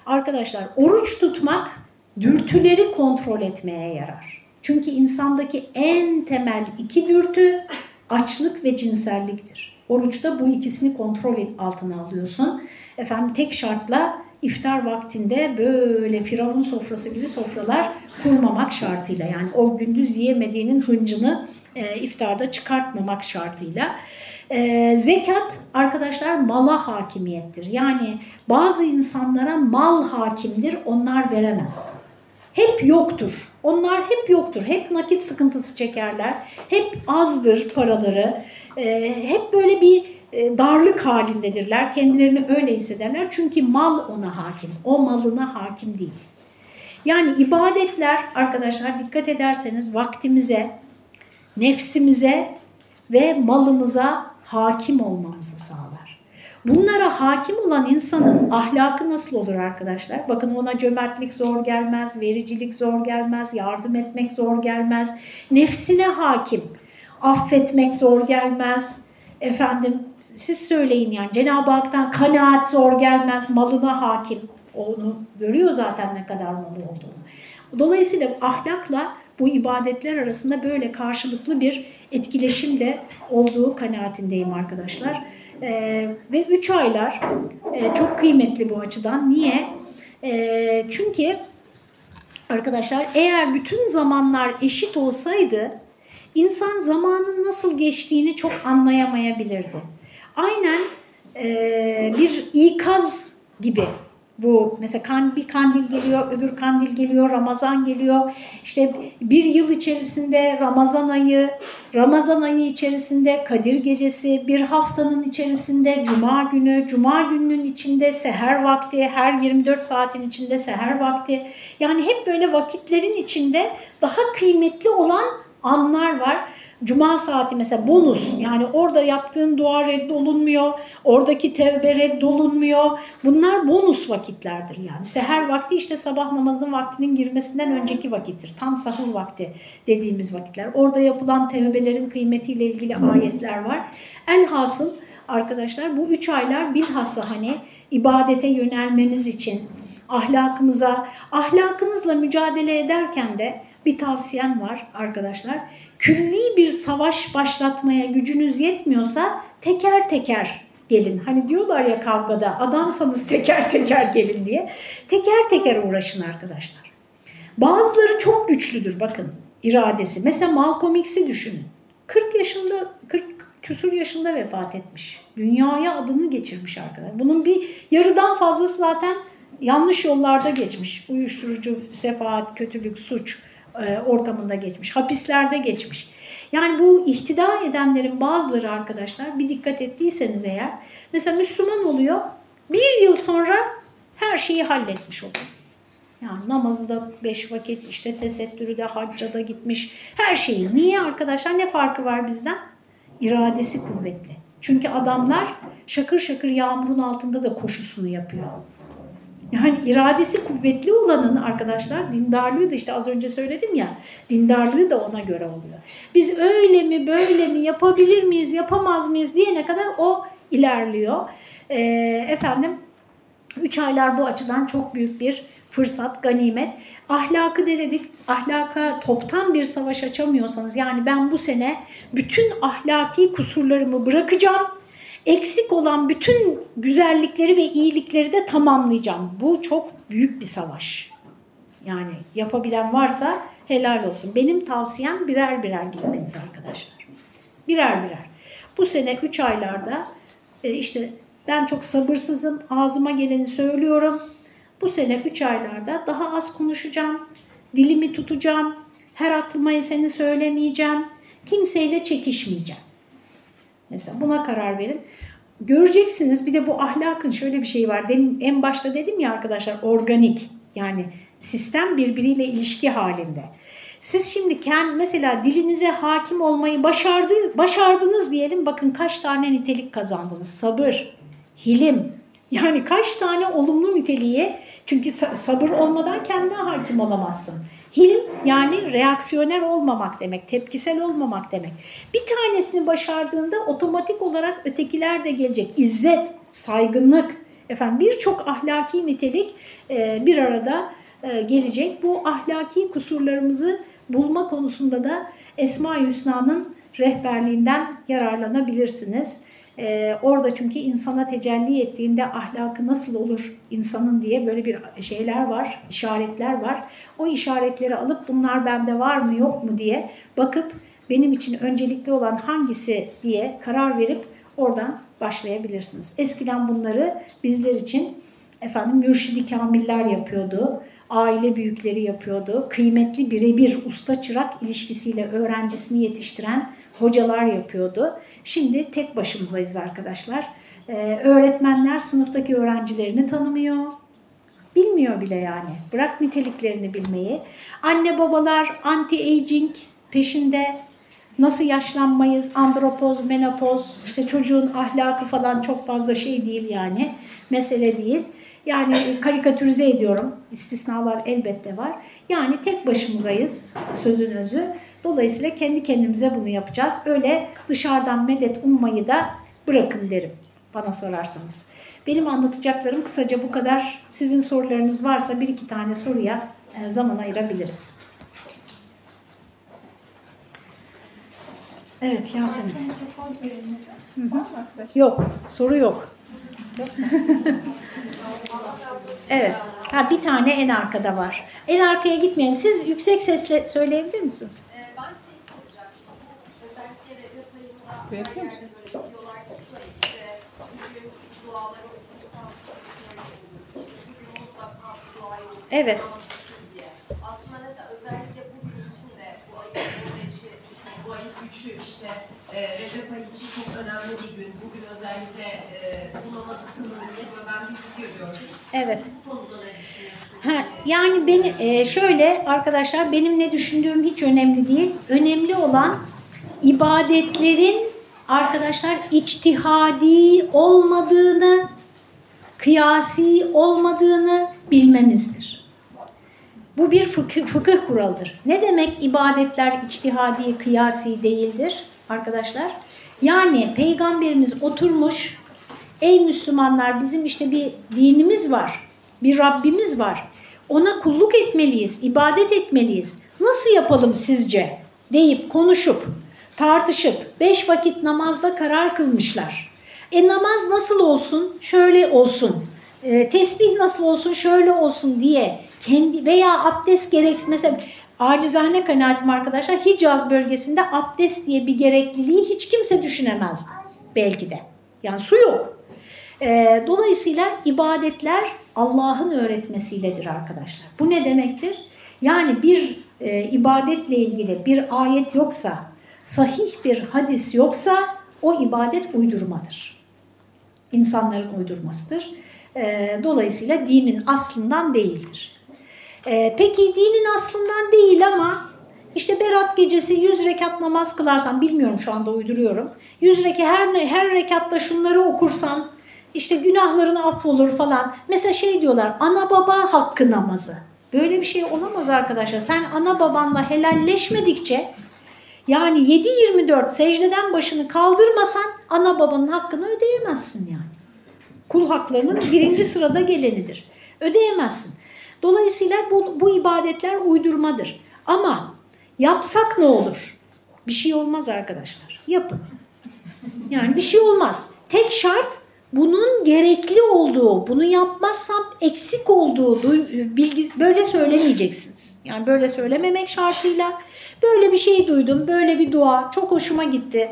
Arkadaşlar oruç tutmak dürtüleri kontrol etmeye yarar. Çünkü insandaki en temel iki dürtü açlık ve cinselliktir. Oruçta bu ikisini kontrol altına alıyorsun. Efendim tek şartla iftar vaktinde böyle firavun sofrası gibi sofralar kurmamak şartıyla yani o gündüz yiyemediğinin hıncını e, iftarda çıkartmamak şartıyla. E, zekat arkadaşlar mala hakimiyettir. Yani bazı insanlara mal hakimdir onlar veremez. Hep yoktur. Onlar hep yoktur. Hep nakit sıkıntısı çekerler. Hep azdır paraları. E, hep böyle bir darlık halindedirler. Kendilerini öyle hissederler. Çünkü mal ona hakim. O malına hakim değil. Yani ibadetler arkadaşlar dikkat ederseniz vaktimize, nefsimize ve malımıza hakim olmamızı sağlar. Bunlara hakim olan insanın ahlakı nasıl olur arkadaşlar? Bakın ona cömertlik zor gelmez, vericilik zor gelmez, yardım etmek zor gelmez. Nefsine hakim, affetmek zor gelmez, Efendim siz söyleyin yani Cenab-ı Hak'tan kanaat zor gelmez, malına hakim. Onu görüyor zaten ne kadar malı olduğunu. Dolayısıyla ahlakla bu ibadetler arasında böyle karşılıklı bir etkileşimde olduğu kanaatindeyim arkadaşlar. Ee, ve üç aylar e, çok kıymetli bu açıdan. Niye? E, çünkü arkadaşlar eğer bütün zamanlar eşit olsaydı insan zamanın nasıl geçtiğini çok anlayamayabilirdi. Aynen e, bir ikaz gibi bu mesela kan, bir kandil geliyor, öbür kandil geliyor, Ramazan geliyor. İşte bir yıl içerisinde Ramazan ayı, Ramazan ayı içerisinde Kadir gecesi, bir haftanın içerisinde Cuma günü, Cuma gününün içinde seher vakti, her 24 saatin içinde seher vakti. Yani hep böyle vakitlerin içinde daha kıymetli olan anlar var. Cuma saati mesela bonus yani orada yaptığın dua reddolunmuyor, oradaki tevbe reddolunmuyor. Bunlar bonus vakitlerdir yani. Seher vakti işte sabah namazının vaktinin girmesinden önceki vakittir. Tam sahur vakti dediğimiz vakitler. Orada yapılan tevbelerin kıymetiyle ilgili ayetler var. Elhasıl arkadaşlar bu üç aylar bilhassa hani ibadete yönelmemiz için ahlakımıza, ahlakınızla mücadele ederken de bir tavsiyem var arkadaşlar. Külli bir savaş başlatmaya gücünüz yetmiyorsa teker teker gelin. Hani diyorlar ya kavgada adamsanız teker teker gelin diye. Teker teker uğraşın arkadaşlar. Bazıları çok güçlüdür bakın iradesi. Mesela Malcolm X'i düşünün. 40 yaşında 40 küsur yaşında vefat etmiş. Dünyaya adını geçirmiş arkadaşlar. Bunun bir yarıdan fazlası zaten yanlış yollarda geçmiş. Uyuşturucu, sefaat, kötülük, suç ortamında geçmiş. Hapislerde geçmiş. Yani bu ihtida edenlerin bazıları arkadaşlar bir dikkat ettiyseniz eğer mesela Müslüman oluyor bir yıl sonra her şeyi halletmiş oluyor. Yani namazı da beş vakit işte tesettürü de hacca da gitmiş her şeyi. Niye arkadaşlar ne farkı var bizden? İradesi kuvvetli. Çünkü adamlar şakır şakır yağmurun altında da koşusunu yapıyor. Yani iradesi kuvvetli olanın arkadaşlar dindarlığı da işte az önce söyledim ya dindarlığı da ona göre oluyor. Biz öyle mi böyle mi yapabilir miyiz yapamaz mıyız diyene kadar o ilerliyor. Ee, efendim üç aylar bu açıdan çok büyük bir fırsat, ganimet. Ahlakı denedik. Ahlaka toptan bir savaş açamıyorsanız yani ben bu sene bütün ahlaki kusurlarımı bırakacağım eksik olan bütün güzellikleri ve iyilikleri de tamamlayacağım. Bu çok büyük bir savaş. Yani yapabilen varsa helal olsun. Benim tavsiyem birer birer gitmeniz arkadaşlar. Birer birer. Bu sene 3 aylarda e, işte ben çok sabırsızım. Ağzıma geleni söylüyorum. Bu sene 3 aylarda daha az konuşacağım. Dilimi tutacağım. Her aklıma eseni söylemeyeceğim. Kimseyle çekişmeyeceğim. Mesela buna karar verin. Göreceksiniz bir de bu ahlakın şöyle bir şey var. Demin, en başta dedim ya arkadaşlar organik yani sistem birbiriyle ilişki halinde. Siz şimdi kendi mesela dilinize hakim olmayı başardı, başardınız diyelim bakın kaç tane nitelik kazandınız. Sabır, hilim yani kaç tane olumlu niteliği çünkü sabır olmadan kendine hakim olamazsın. Hilm yani reaksiyoner olmamak demek, tepkisel olmamak demek. Bir tanesini başardığında otomatik olarak ötekiler de gelecek. İzzet, saygınlık, efendim birçok ahlaki nitelik e, bir arada e, gelecek. Bu ahlaki kusurlarımızı bulma konusunda da Esma-i Hüsna'nın rehberliğinden yararlanabilirsiniz. Ee, orada çünkü insana tecelli ettiğinde ahlakı nasıl olur insanın diye böyle bir şeyler var, işaretler var. O işaretleri alıp bunlar bende var mı yok mu diye bakıp benim için öncelikli olan hangisi diye karar verip oradan başlayabilirsiniz. Eskiden bunları bizler için efendim mürşidi kamiller yapıyordu, aile büyükleri yapıyordu, kıymetli birebir usta çırak ilişkisiyle öğrencisini yetiştiren hocalar yapıyordu. Şimdi tek başımızayız arkadaşlar. Ee, öğretmenler sınıftaki öğrencilerini tanımıyor. Bilmiyor bile yani. Bırak niteliklerini bilmeyi. Anne babalar anti-aging peşinde nasıl yaşlanmayız, andropoz, menopoz, işte çocuğun ahlakı falan çok fazla şey değil yani. Mesele değil. Yani karikatürize ediyorum. İstisnalar elbette var. Yani tek başımızayız sözün özü Dolayısıyla kendi kendimize bunu yapacağız. Öyle dışarıdan medet ummayı da bırakın derim bana sorarsanız. Benim anlatacaklarım kısaca bu kadar. Sizin sorularınız varsa bir iki tane soruya e, zaman ayırabiliriz. Evet Yasemin. Hı hı. Yok, soru yok. evet. Ha, bir tane en arkada var. En arkaya gitmeyelim. Siz yüksek sesle söyleyebilir misiniz? Ee, Ben şey soracaktım. Bu Özellikle Recep ayında Bu yapıyor her yerde böyle videolar çıkıyor. İşte bugün duaları okursan işte şöyle olur. İşte bugün mutlaka bu duayı okur. Evet. Aslında mesela özellikle bugün için de bu ayın 15'i, işte bu ayın 3'ü işte e, Recep ayı için çok önemli bir gün. Bugün özellikle e, bu namazı böyle ben bir video gördüm. Evet. Siz bu konuda ne düşünüyorsunuz? Ha, yani beni e, şöyle arkadaşlar benim ne düşündüğüm hiç önemli değil. Önemli olan ibadetlerin arkadaşlar içtihadi olmadığını, kıyasi olmadığını bilmemizdir. Bu bir fıkıh, fıkıh kuralıdır. Ne demek ibadetler içtihadi, kıyasi değildir arkadaşlar? Yani peygamberimiz oturmuş, ey Müslümanlar bizim işte bir dinimiz var, bir Rabbimiz var. Ona kulluk etmeliyiz, ibadet etmeliyiz. Nasıl yapalım sizce? deyip konuşup, tartışıp beş vakit namazda karar kılmışlar. E namaz nasıl olsun? Şöyle olsun. E, tesbih nasıl olsun? Şöyle olsun diye kendi veya abdest gerek mesela acizane kanaatim arkadaşlar Hicaz bölgesinde abdest diye bir gerekliliği hiç kimse düşünemezdi belki de. Yani su yok. E, dolayısıyla ibadetler Allah'ın öğretmesiyledir arkadaşlar. Bu ne demektir? Yani bir e, ibadetle ilgili bir ayet yoksa, sahih bir hadis yoksa o ibadet uydurmadır. İnsanların uydurmasıdır. E, dolayısıyla dinin aslından değildir. E, peki dinin aslından değil ama işte Berat gecesi 100 rekat namaz kılarsan, bilmiyorum şu anda uyduruyorum. 100 rekat her, her rekatta şunları okursan işte günahların affolur falan. Mesela şey diyorlar ana baba hakkı namazı. Böyle bir şey olamaz arkadaşlar. Sen ana babanla helalleşmedikçe yani 7-24 secdeden başını kaldırmasan ana babanın hakkını ödeyemezsin yani. Kul haklarının birinci sırada gelenidir. Ödeyemezsin. Dolayısıyla bu, bu ibadetler uydurmadır. Ama yapsak ne olur? Bir şey olmaz arkadaşlar. Yapın. Yani bir şey olmaz. Tek şart bunun gerekli olduğu, bunu yapmazsam eksik olduğu bilgi böyle söylemeyeceksiniz. Yani böyle söylememek şartıyla böyle bir şey duydum, böyle bir dua çok hoşuma gitti.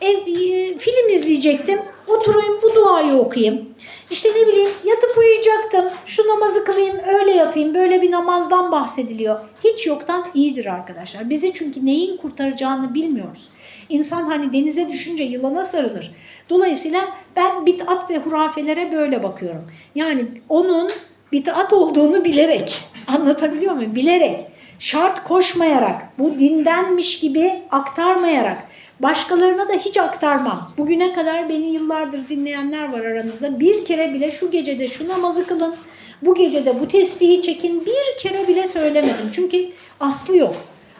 E, e, film izleyecektim, oturayım bu duayı okuyayım. İşte ne bileyim yatıp uyuyacaktım, şu namazı kılayım, öyle yatayım, böyle bir namazdan bahsediliyor. Hiç yoktan iyidir arkadaşlar. Bizi çünkü neyin kurtaracağını bilmiyoruz. İnsan hani denize düşünce yılana sarılır. Dolayısıyla ben bid'at ve hurafelere böyle bakıyorum. Yani onun bid'at olduğunu bilerek, anlatabiliyor muyum? Bilerek, şart koşmayarak, bu dindenmiş gibi aktarmayarak, başkalarına da hiç aktarmam. Bugüne kadar beni yıllardır dinleyenler var aranızda. Bir kere bile şu gecede şu namazı kılın, bu gecede bu tesbihi çekin bir kere bile söylemedim. Çünkü aslı yok.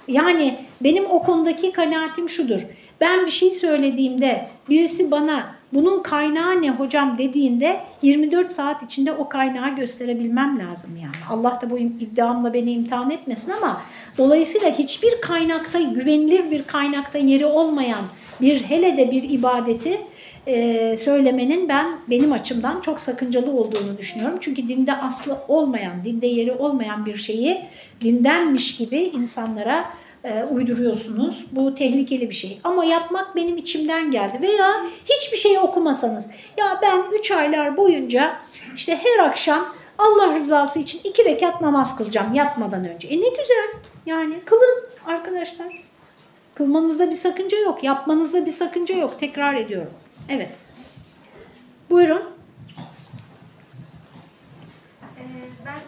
Yani benim o konudaki kanaatim şudur. Ben bir şey söylediğimde birisi bana bunun kaynağı ne hocam dediğinde 24 saat içinde o kaynağı gösterebilmem lazım yani. Allah da bu iddiamla beni imtihan etmesin ama dolayısıyla hiçbir kaynakta güvenilir bir kaynakta yeri olmayan bir hele de bir ibadeti e, söylemenin ben benim açımdan çok sakıncalı olduğunu düşünüyorum. Çünkü dinde aslı olmayan, dinde yeri olmayan bir şeyi dindenmiş gibi insanlara e, uyduruyorsunuz. Bu tehlikeli bir şey. Ama yapmak benim içimden geldi. Veya hiçbir şey okumasanız. Ya ben 3 aylar boyunca işte her akşam Allah rızası için iki rekat namaz kılacağım yatmadan önce. E ne güzel. Yani kılın arkadaşlar. Kılmanızda bir sakınca yok. Yapmanızda bir sakınca yok. Tekrar ediyorum. Evet. Buyurun. Ee, ben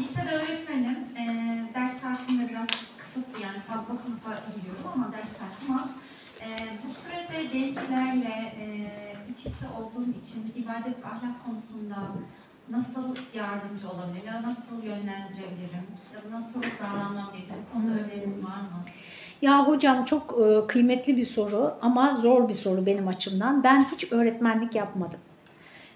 lisede öğretmenim. Ee, ders saatimde biraz kısıtlı yani fazla sınıfa giriyorum ama ders saatim az. Ee, bu sürede gençlerle e, iç içe olduğum için ibadet ve ahlak konusunda nasıl yardımcı olabilirim nasıl yönlendirebilirim nasıl davranabilirim? Bu konuda öneriniz var mı? Ya hocam çok e, kıymetli bir soru ama zor bir soru benim açımdan. Ben hiç öğretmenlik yapmadım.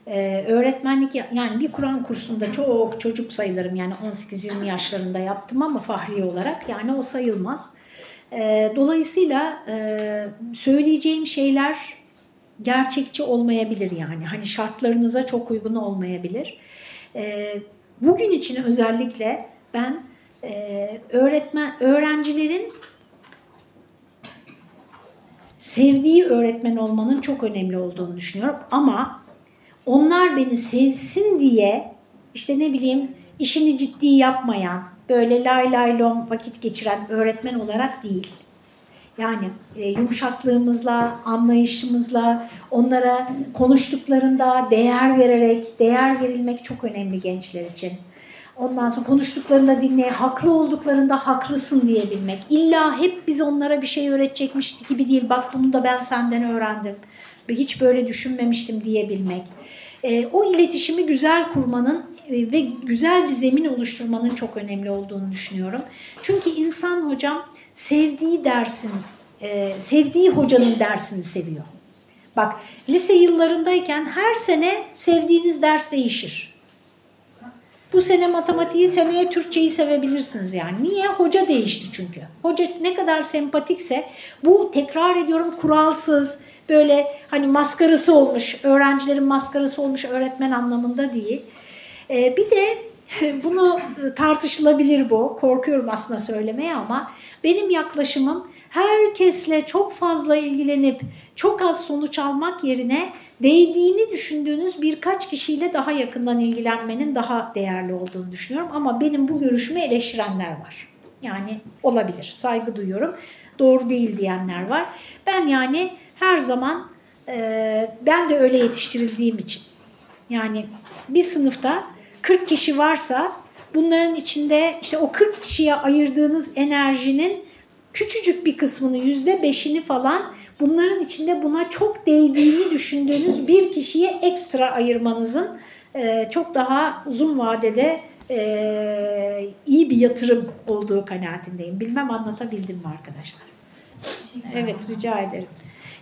Ee, öğretmenlik ya- yani bir Kur'an kursunda çok çocuk sayılırım yani 18-20 yaşlarında yaptım ama fahri olarak yani o sayılmaz. Ee, dolayısıyla e, söyleyeceğim şeyler gerçekçi olmayabilir yani hani şartlarınıza çok uygun olmayabilir. Ee, bugün için özellikle ben e, öğretmen öğrencilerin sevdiği öğretmen olmanın çok önemli olduğunu düşünüyorum. Ama onlar beni sevsin diye işte ne bileyim işini ciddi yapmayan, böyle lay lay lom vakit geçiren öğretmen olarak değil. Yani e, yumuşaklığımızla, anlayışımızla, onlara konuştuklarında değer vererek, değer verilmek çok önemli gençler için. Ondan sonra konuştuklarında dinleye, haklı olduklarında haklısın diyebilmek. İlla hep biz onlara bir şey öğretecekmiş gibi değil. Bak bunu da ben senden öğrendim. Hiç böyle düşünmemiştim diyebilmek. E, o iletişimi güzel kurmanın e, ve güzel bir zemin oluşturmanın çok önemli olduğunu düşünüyorum. Çünkü insan hocam sevdiği dersin, e, sevdiği hocanın dersini seviyor. Bak lise yıllarındayken her sene sevdiğiniz ders değişir. Bu sene matematiği, seneye Türkçeyi sevebilirsiniz yani. Niye? Hoca değişti çünkü. Hoca ne kadar sempatikse bu tekrar ediyorum kuralsız, böyle hani maskarası olmuş, öğrencilerin maskarası olmuş öğretmen anlamında değil. Ee, bir de (laughs) bunu tartışılabilir bu. Korkuyorum aslında söylemeye ama benim yaklaşımım herkesle çok fazla ilgilenip çok az sonuç almak yerine değdiğini düşündüğünüz birkaç kişiyle daha yakından ilgilenmenin daha değerli olduğunu düşünüyorum. Ama benim bu görüşümü eleştirenler var. Yani olabilir, saygı duyuyorum. Doğru değil diyenler var. Ben yani her zaman e, ben de öyle yetiştirildiğim için. Yani bir sınıfta 40 kişi varsa bunların içinde işte o 40 kişiye ayırdığınız enerjinin küçücük bir kısmını yüzde beşini falan bunların içinde buna çok değdiğini düşündüğünüz bir kişiye ekstra ayırmanızın e, çok daha uzun vadede e, iyi bir yatırım olduğu kanaatindeyim. Bilmem anlatabildim mi arkadaşlar? Evet rica ederim.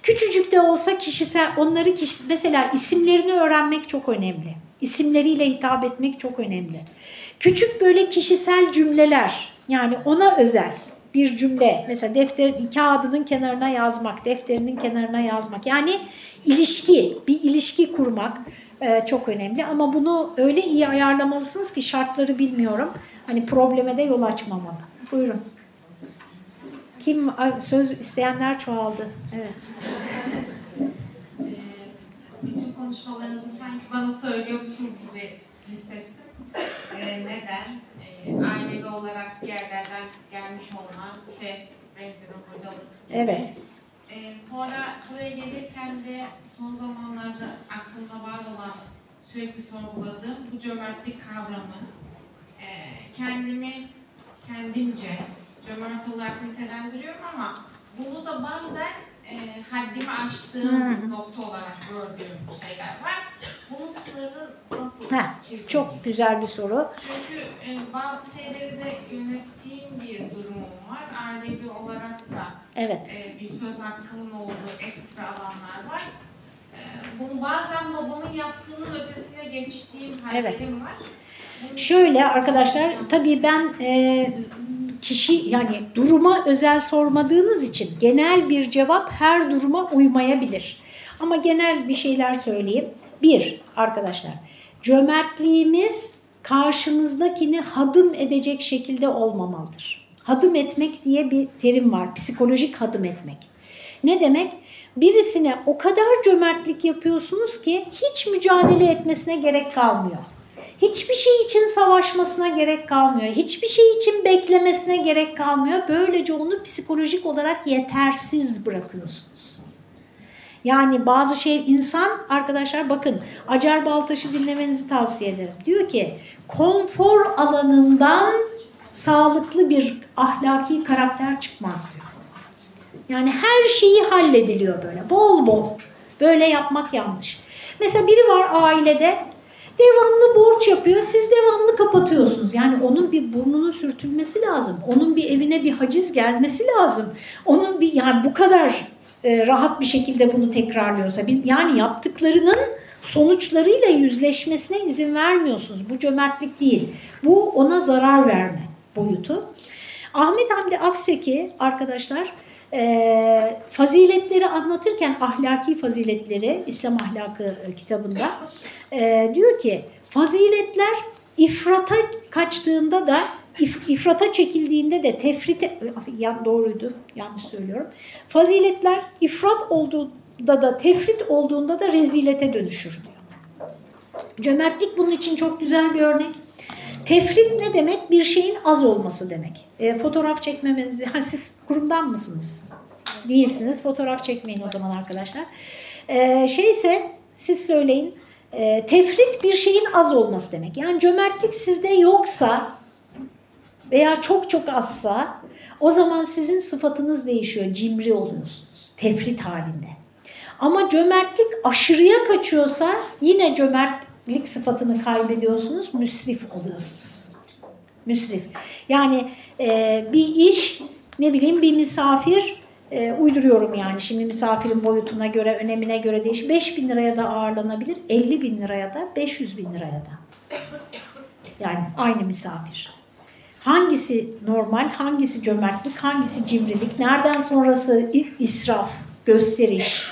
Küçücük de olsa kişisel onları kişi, mesela isimlerini öğrenmek çok önemli. İsimleriyle hitap etmek çok önemli. Küçük böyle kişisel cümleler yani ona özel bir cümle mesela defter kağıdının kenarına yazmak, defterinin kenarına yazmak. Yani ilişki, bir ilişki kurmak e, çok önemli ama bunu öyle iyi ayarlamalısınız ki şartları bilmiyorum. Hani probleme de yol açmamalı. Buyurun. Kim söz isteyenler çoğaldı. Evet. bütün konuşmalarınızı sanki bana söylüyormuşsunuz gibi hissettim. Ee, neden? Ee, ailevi olarak bir yerlerden gelmiş olma, şey, benzerim hocalık. Evet. Ee, sonra buraya gelirken de son zamanlarda aklımda var olan sürekli sorguladığım bu cömertlik kavramı. Ee, kendimi kendimce cömert olarak nitelendiriyorum ama bunu da bazen e, haddimi aştığım Hı. nokta olarak gördüğüm şeyler var. Bunun sınırını nasıl Ha, çok güzel bir soru. Çünkü e, bazı şeyleri de yönettiğim bir durumum var. Ailevi olarak da Evet. e, bir söz hakkının olduğu ekstra alanlar var. E, bunu bazen babanın yaptığının ötesine geçtiğim hallerim var. Bunu- Şöyle arkadaşlar tabii ben e, kişi yani duruma özel sormadığınız için genel bir cevap her duruma uymayabilir. Ama genel bir şeyler söyleyeyim. Bir arkadaşlar cömertliğimiz karşımızdakini hadım edecek şekilde olmamalıdır. Hadım etmek diye bir terim var. Psikolojik hadım etmek. Ne demek? Birisine o kadar cömertlik yapıyorsunuz ki hiç mücadele etmesine gerek kalmıyor. Hiçbir şey için savaşmasına gerek kalmıyor. Hiçbir şey için beklemesine gerek kalmıyor. Böylece onu psikolojik olarak yetersiz bırakıyorsunuz. Yani bazı şey insan arkadaşlar bakın Acar Baltaş'ı dinlemenizi tavsiye ederim. Diyor ki konfor alanından sağlıklı bir ahlaki karakter çıkmaz diyor. Yani her şeyi hallediliyor böyle bol bol. Böyle yapmak yanlış. Mesela biri var ailede devamlı borç yapıyor. Siz devamlı kapatıyorsunuz. Yani onun bir burnunun sürtülmesi lazım. Onun bir evine bir haciz gelmesi lazım. Onun bir yani bu kadar e, rahat bir şekilde bunu tekrarlıyorsa yani yaptıklarının sonuçlarıyla yüzleşmesine izin vermiyorsunuz. Bu cömertlik değil. Bu ona zarar verme boyutu. Ahmet Hamdi Akseki arkadaşlar e, faziletleri anlatırken ahlaki faziletleri İslam ahlakı e, kitabında e, diyor ki faziletler ifrata kaçtığında da if- ifrata çekildiğinde de tefrite yan doğruydu yanlış söylüyorum. Faziletler ifrat olduğunda da tefrit olduğunda da rezilete dönüşür diyor. Cömertlik bunun için çok güzel bir örnek. Tefrit ne demek? Bir şeyin az olması demek. E, fotoğraf çekmemenizi, ha siz kurumdan mısınız? Değilsiniz. Fotoğraf çekmeyin o zaman arkadaşlar. E, şeyse siz söyleyin. E, tefrit bir şeyin az olması demek. Yani cömertlik sizde yoksa veya çok çok azsa o zaman sizin sıfatınız değişiyor. Cimri oluyorsunuz. Tefrit halinde. Ama cömertlik aşırıya kaçıyorsa yine cömertlik sıfatını kaybediyorsunuz. Müsrif oluyorsunuz. Müsrif. Yani e, bir iş ne bileyim bir misafir e, uyduruyorum yani şimdi misafirin boyutuna göre önemine göre değiş 5 bin liraya da ağırlanabilir 50 bin liraya da 500 bin liraya da. Yani aynı misafir. Hangisi normal, hangisi cömertlik, hangisi cimrilik, nereden sonrası israf, gösteriş.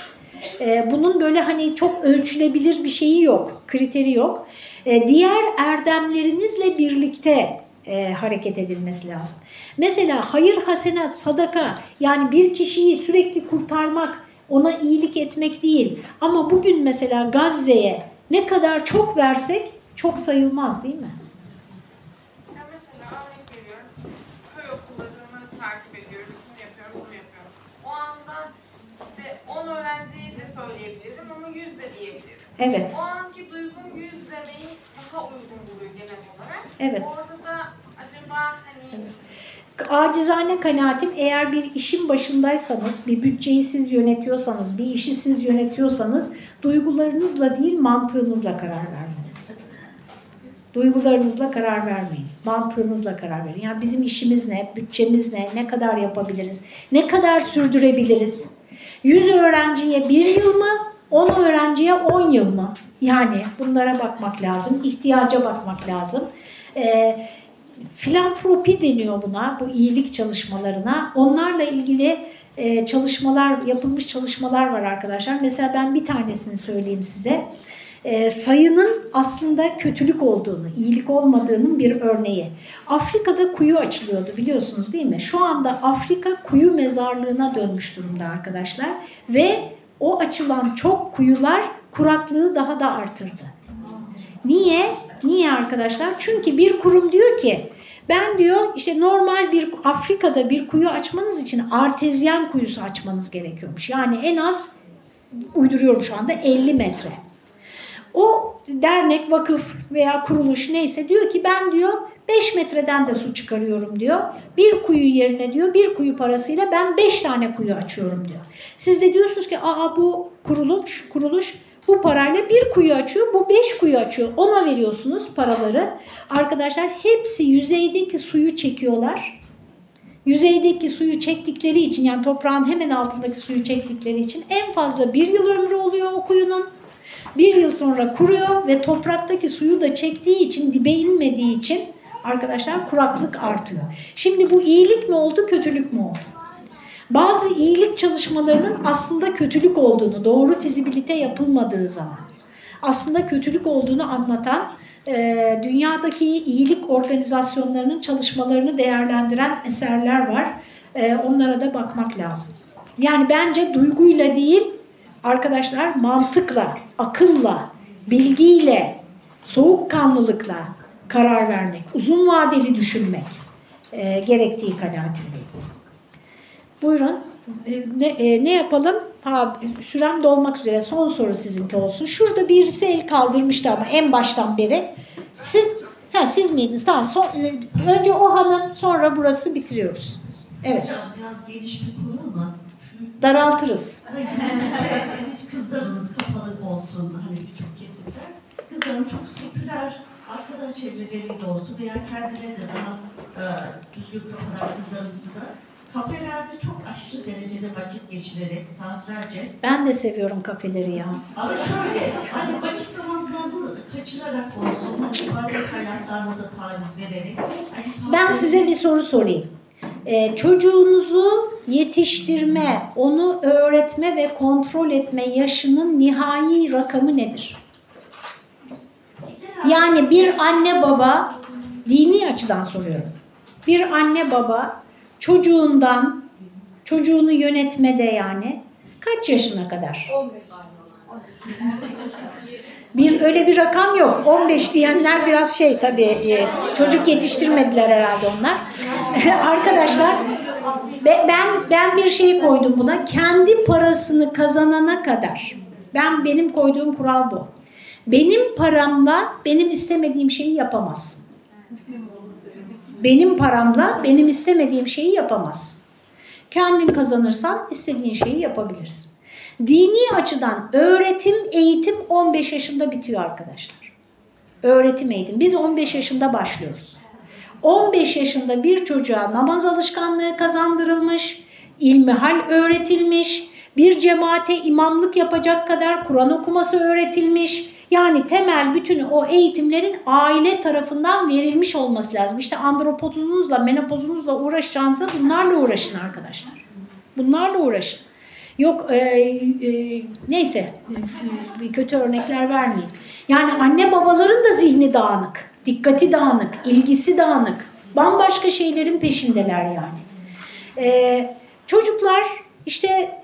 Ee, bunun böyle hani çok ölçülebilir bir şeyi yok, kriteri yok. Ee, diğer erdemlerinizle birlikte e, hareket edilmesi lazım. Mesela hayır, hasenat, sadaka yani bir kişiyi sürekli kurtarmak, ona iyilik etmek değil. Ama bugün mesela Gazze'ye ne kadar çok versek çok sayılmaz değil mi? Söyleyebilirim ama 100 de diyebilirim. Evet. O anki duygum 100 demeyi daha uygun buluyor genel olarak. Evet. Orada da acaba hani Acizane kanaatim eğer bir işin başındaysanız, bir bütçeyi siz yönetiyorsanız, bir işi siz yönetiyorsanız duygularınızla değil mantığınızla karar vermeniz. Duygularınızla karar vermeyin. Mantığınızla karar verin. Yani bizim işimiz ne, bütçemiz ne, ne kadar yapabiliriz, ne kadar sürdürebiliriz? 100 öğrenciye bir yıl mı, 10 öğrenciye 10 yıl mı? Yani bunlara bakmak lazım, ihtiyaca bakmak lazım. Ee, filantropi deniyor buna, bu iyilik çalışmalarına. Onlarla ilgili e, çalışmalar, yapılmış çalışmalar var arkadaşlar. Mesela ben bir tanesini söyleyeyim size. E, sayının aslında kötülük olduğunu, iyilik olmadığının bir örneği. Afrika'da kuyu açılıyordu biliyorsunuz değil mi? Şu anda Afrika kuyu mezarlığına dönmüş durumda arkadaşlar. Ve o açılan çok kuyular kuraklığı daha da artırdı. Niye? Niye arkadaşlar? Çünkü bir kurum diyor ki ben diyor işte normal bir Afrika'da bir kuyu açmanız için artezyen kuyusu açmanız gerekiyormuş. Yani en az uyduruyorum şu anda 50 metre. O dernek, vakıf veya kuruluş neyse diyor ki ben diyor 5 metreden de su çıkarıyorum diyor. Bir kuyu yerine diyor bir kuyu parasıyla ben 5 tane kuyu açıyorum diyor. Siz de diyorsunuz ki aa bu kuruluş, kuruluş bu parayla bir kuyu açıyor, bu beş kuyu açıyor. Ona veriyorsunuz paraları. Arkadaşlar hepsi yüzeydeki suyu çekiyorlar. Yüzeydeki suyu çektikleri için yani toprağın hemen altındaki suyu çektikleri için en fazla bir yıl ömrü oluyor o kuyunun. Bir yıl sonra kuruyor ve topraktaki suyu da çektiği için dibe inmediği için arkadaşlar kuraklık artıyor. Şimdi bu iyilik mi oldu kötülük mü oldu? Bazı iyilik çalışmalarının aslında kötülük olduğunu, doğru fizibilite yapılmadığı zaman aslında kötülük olduğunu anlatan e, dünyadaki iyilik organizasyonlarının çalışmalarını değerlendiren eserler var. E, onlara da bakmak lazım. Yani bence duyguyla değil arkadaşlar mantıkla, akılla, bilgiyle, soğukkanlılıkla karar vermek, uzun vadeli düşünmek e, gerektiği kanaatindeyim. Buyurun. E, ne, e, ne yapalım? Ha, sürem dolmak üzere. Son soru sizinki olsun. Şurada birisi el kaldırmıştı ama en baştan beri. Siz ha, siz miydiniz? Tamam. Son, e, önce o hanım sonra burası bitiriyoruz. Evet. Hocam biraz geniş bir konu ama Daraltırız. günümüzde hiç kızlarımız kapalı olsun hani birçok kesimler. Kız zaman çok seküler arkadaş çevrelerinde olsun veya kendine de daha e, düzgün kafalar kızlarımızı da kafelerde çok aşırı derecede vakit geçirerek saatlerce Ben de seviyorum kafeleri ya. ama şöyle hani vakit namazlarını kaçırarak olsun hani ibadet hayatlarına da taviz vererek hani Ben size bir soru sorayım. Ee, çocuğunuzu yetiştirme, onu öğretme ve kontrol etme yaşının nihai rakamı nedir? Yani bir anne baba, dini açıdan soruyorum. Bir anne baba çocuğundan, çocuğunu yönetmede yani kaç yaşına kadar? 15. Bir öyle bir rakam yok. 15 diyenler biraz şey tabii e, çocuk yetiştirmediler herhalde onlar. (laughs) Arkadaşlar be- ben ben bir şey koydum buna. Kendi parasını kazanana kadar. Ben benim koyduğum kural bu. Benim paramla benim istemediğim şeyi yapamazsın. Benim paramla benim istemediğim şeyi yapamazsın. Kendin kazanırsan istediğin şeyi yapabilirsin. Dini açıdan öğretim, eğitim 15 yaşında bitiyor arkadaşlar. Öğretim, eğitim. Biz 15 yaşında başlıyoruz. 15 yaşında bir çocuğa namaz alışkanlığı kazandırılmış, ilmihal öğretilmiş, bir cemaate imamlık yapacak kadar Kur'an okuması öğretilmiş. Yani temel bütün o eğitimlerin aile tarafından verilmiş olması lazım. İşte andropozunuzla, menopozunuzla uğraşacağınıza bunlarla uğraşın arkadaşlar. Bunlarla uğraşın. Yok e, e, neyse kötü örnekler vermeyeyim. Yani anne babaların da zihni dağınık, dikkati dağınık, ilgisi dağınık. Bambaşka şeylerin peşindeler yani. E, çocuklar işte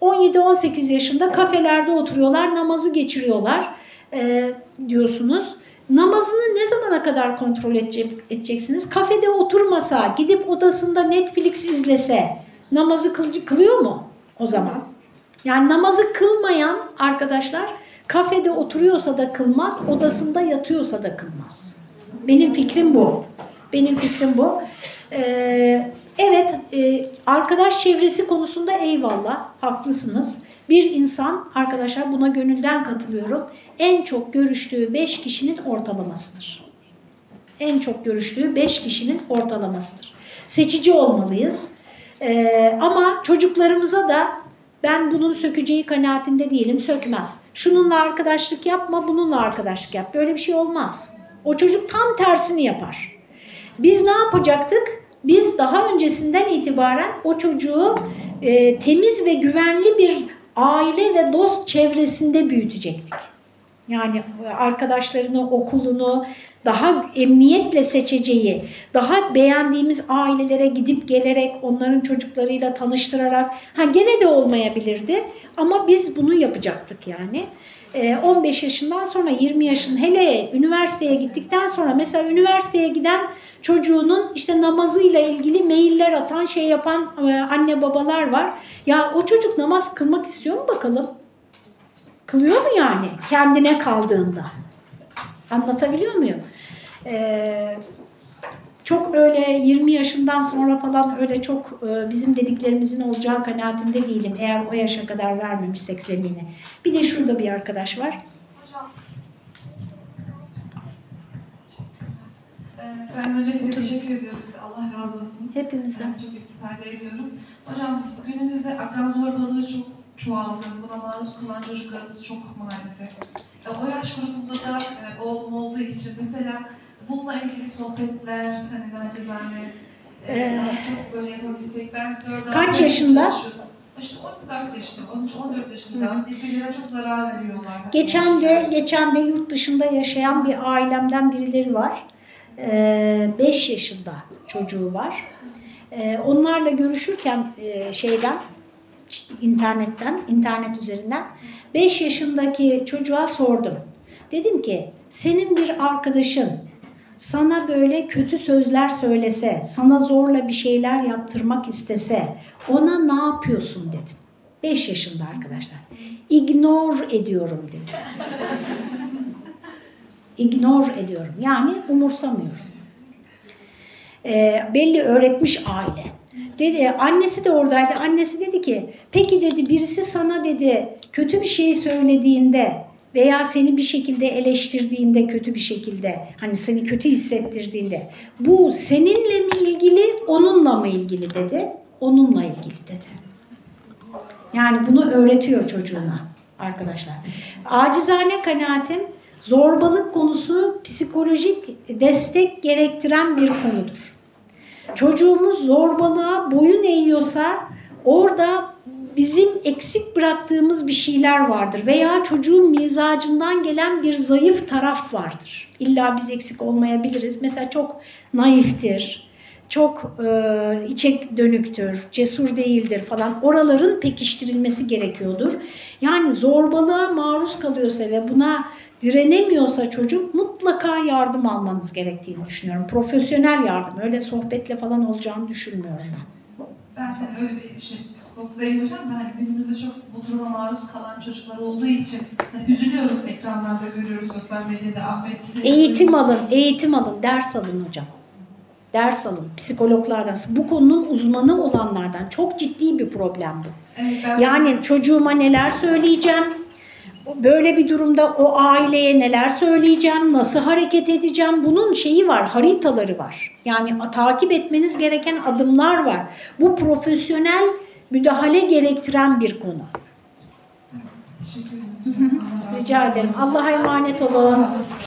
17-18 yaşında kafelerde oturuyorlar, namazı geçiriyorlar e, diyorsunuz. Namazını ne zamana kadar kontrol edecek, edeceksiniz? Kafede oturmasa, gidip odasında Netflix izlese namazı kıl, kılıyor mu o zaman? Yani namazı kılmayan arkadaşlar kafede oturuyorsa da kılmaz, odasında yatıyorsa da kılmaz. Benim fikrim bu. Benim fikrim bu. Ee, evet, e, arkadaş çevresi konusunda eyvallah, haklısınız. Bir insan, arkadaşlar buna gönülden katılıyorum, en çok görüştüğü beş kişinin ortalamasıdır. En çok görüştüğü beş kişinin ortalamasıdır. Seçici olmalıyız. Ee, ama çocuklarımıza da ben bunun sökeceği kanaatinde değilim, sökmez. Şununla arkadaşlık yapma, bununla arkadaşlık yap. Böyle bir şey olmaz. O çocuk tam tersini yapar. Biz ne yapacaktık? Biz daha öncesinden itibaren o çocuğu e, temiz ve güvenli bir aile ve dost çevresinde büyütecektik. Yani arkadaşlarını, okulunu daha emniyetle seçeceği, daha beğendiğimiz ailelere gidip gelerek onların çocuklarıyla tanıştırarak, ha gene de olmayabilirdi ama biz bunu yapacaktık yani. 15 yaşından sonra 20 yaşın hele üniversiteye gittikten sonra mesela üniversiteye giden çocuğunun işte namazıyla ilgili mailler atan şey yapan anne babalar var. Ya o çocuk namaz kılmak istiyor mu bakalım? Kılıyor mu yani kendine kaldığında? Anlatabiliyor muyum? Ee, çok öyle 20 yaşından sonra falan öyle çok e, bizim dediklerimizin olacağı kanaatinde değilim. Eğer o yaşa kadar vermemişsek zemini. Bir de şurada bir arkadaş var. Hocam. Ee, Ben öncelikle teşekkür ediyorum size. Allah razı olsun. Hepimizden. Ben çok istifade ediyorum. Hocam günümüzde akran zorbalığı çok çoğaldı. Buna maruz kalan çocuklarımız çok maalesef. E, O yaş grubunda da e, oğlum olduğu için mesela bununla ilgili sohbetler hani nacizane e, Ee, çok böyle yapabilsek ben 4 Kaç yaşında? İşte 14 yaşında, 13-14 yaşında birbirlerine çok zarar veriyorlar. Geçen de geçen de yurt dışında yaşayan bir ailemden birileri var. 5 yaşında çocuğu var. Ee, onlarla görüşürken e, şeyden internetten, internet üzerinden 5 yaşındaki çocuğa sordum. Dedim ki senin bir arkadaşın sana böyle kötü sözler söylese, sana zorla bir şeyler yaptırmak istese ona ne yapıyorsun dedim. 5 yaşında arkadaşlar. Ignore ediyorum dedim. (laughs) Ignore ediyorum. Yani umursamıyorum. Ee, belli öğretmiş aile. Dedi, annesi de oradaydı. Annesi dedi ki, peki dedi birisi sana dedi kötü bir şey söylediğinde veya seni bir şekilde eleştirdiğinde kötü bir şekilde hani seni kötü hissettirdiğinde bu seninle mi ilgili onunla mı ilgili dedi onunla ilgili dedi. Yani bunu öğretiyor çocuğuna arkadaşlar. Acizane kanaatim zorbalık konusu psikolojik destek gerektiren bir konudur. Çocuğumuz zorbalığa boyun eğiyorsa orada bizim eksik bıraktığımız bir şeyler vardır veya çocuğun mizacından gelen bir zayıf taraf vardır. İlla biz eksik olmayabiliriz. Mesela çok naiftir, çok e, içe dönüktür, cesur değildir falan. Oraların pekiştirilmesi gerekiyordur. Yani zorbalığa maruz kalıyorsa ve buna direnemiyorsa çocuk mutlaka yardım almanız gerektiğini düşünüyorum. Profesyonel yardım. Öyle sohbetle falan olacağını düşünmüyorum ben. Ben hani öyle bir şey değil hocam da hani günümüzde çok bu duruma maruz kalan çocuklar olduğu için hani üzülüyoruz ekranlarda görüyoruz sosyal medyada Ahmet Eğitim alın, eğitim alın, ders alın hocam. Ders alın, psikologlardan. Bu konunun uzmanı olanlardan. Çok ciddi bir problem bu. Evet, Yani çocuğuma neler söyleyeceğim? Böyle bir durumda o aileye neler söyleyeceğim? Nasıl hareket edeceğim? Bunun şeyi var, haritaları var. Yani takip etmeniz gereken adımlar var. Bu profesyonel müdahale gerektiren bir konu. Rica ederim. Allah'a emanet olun.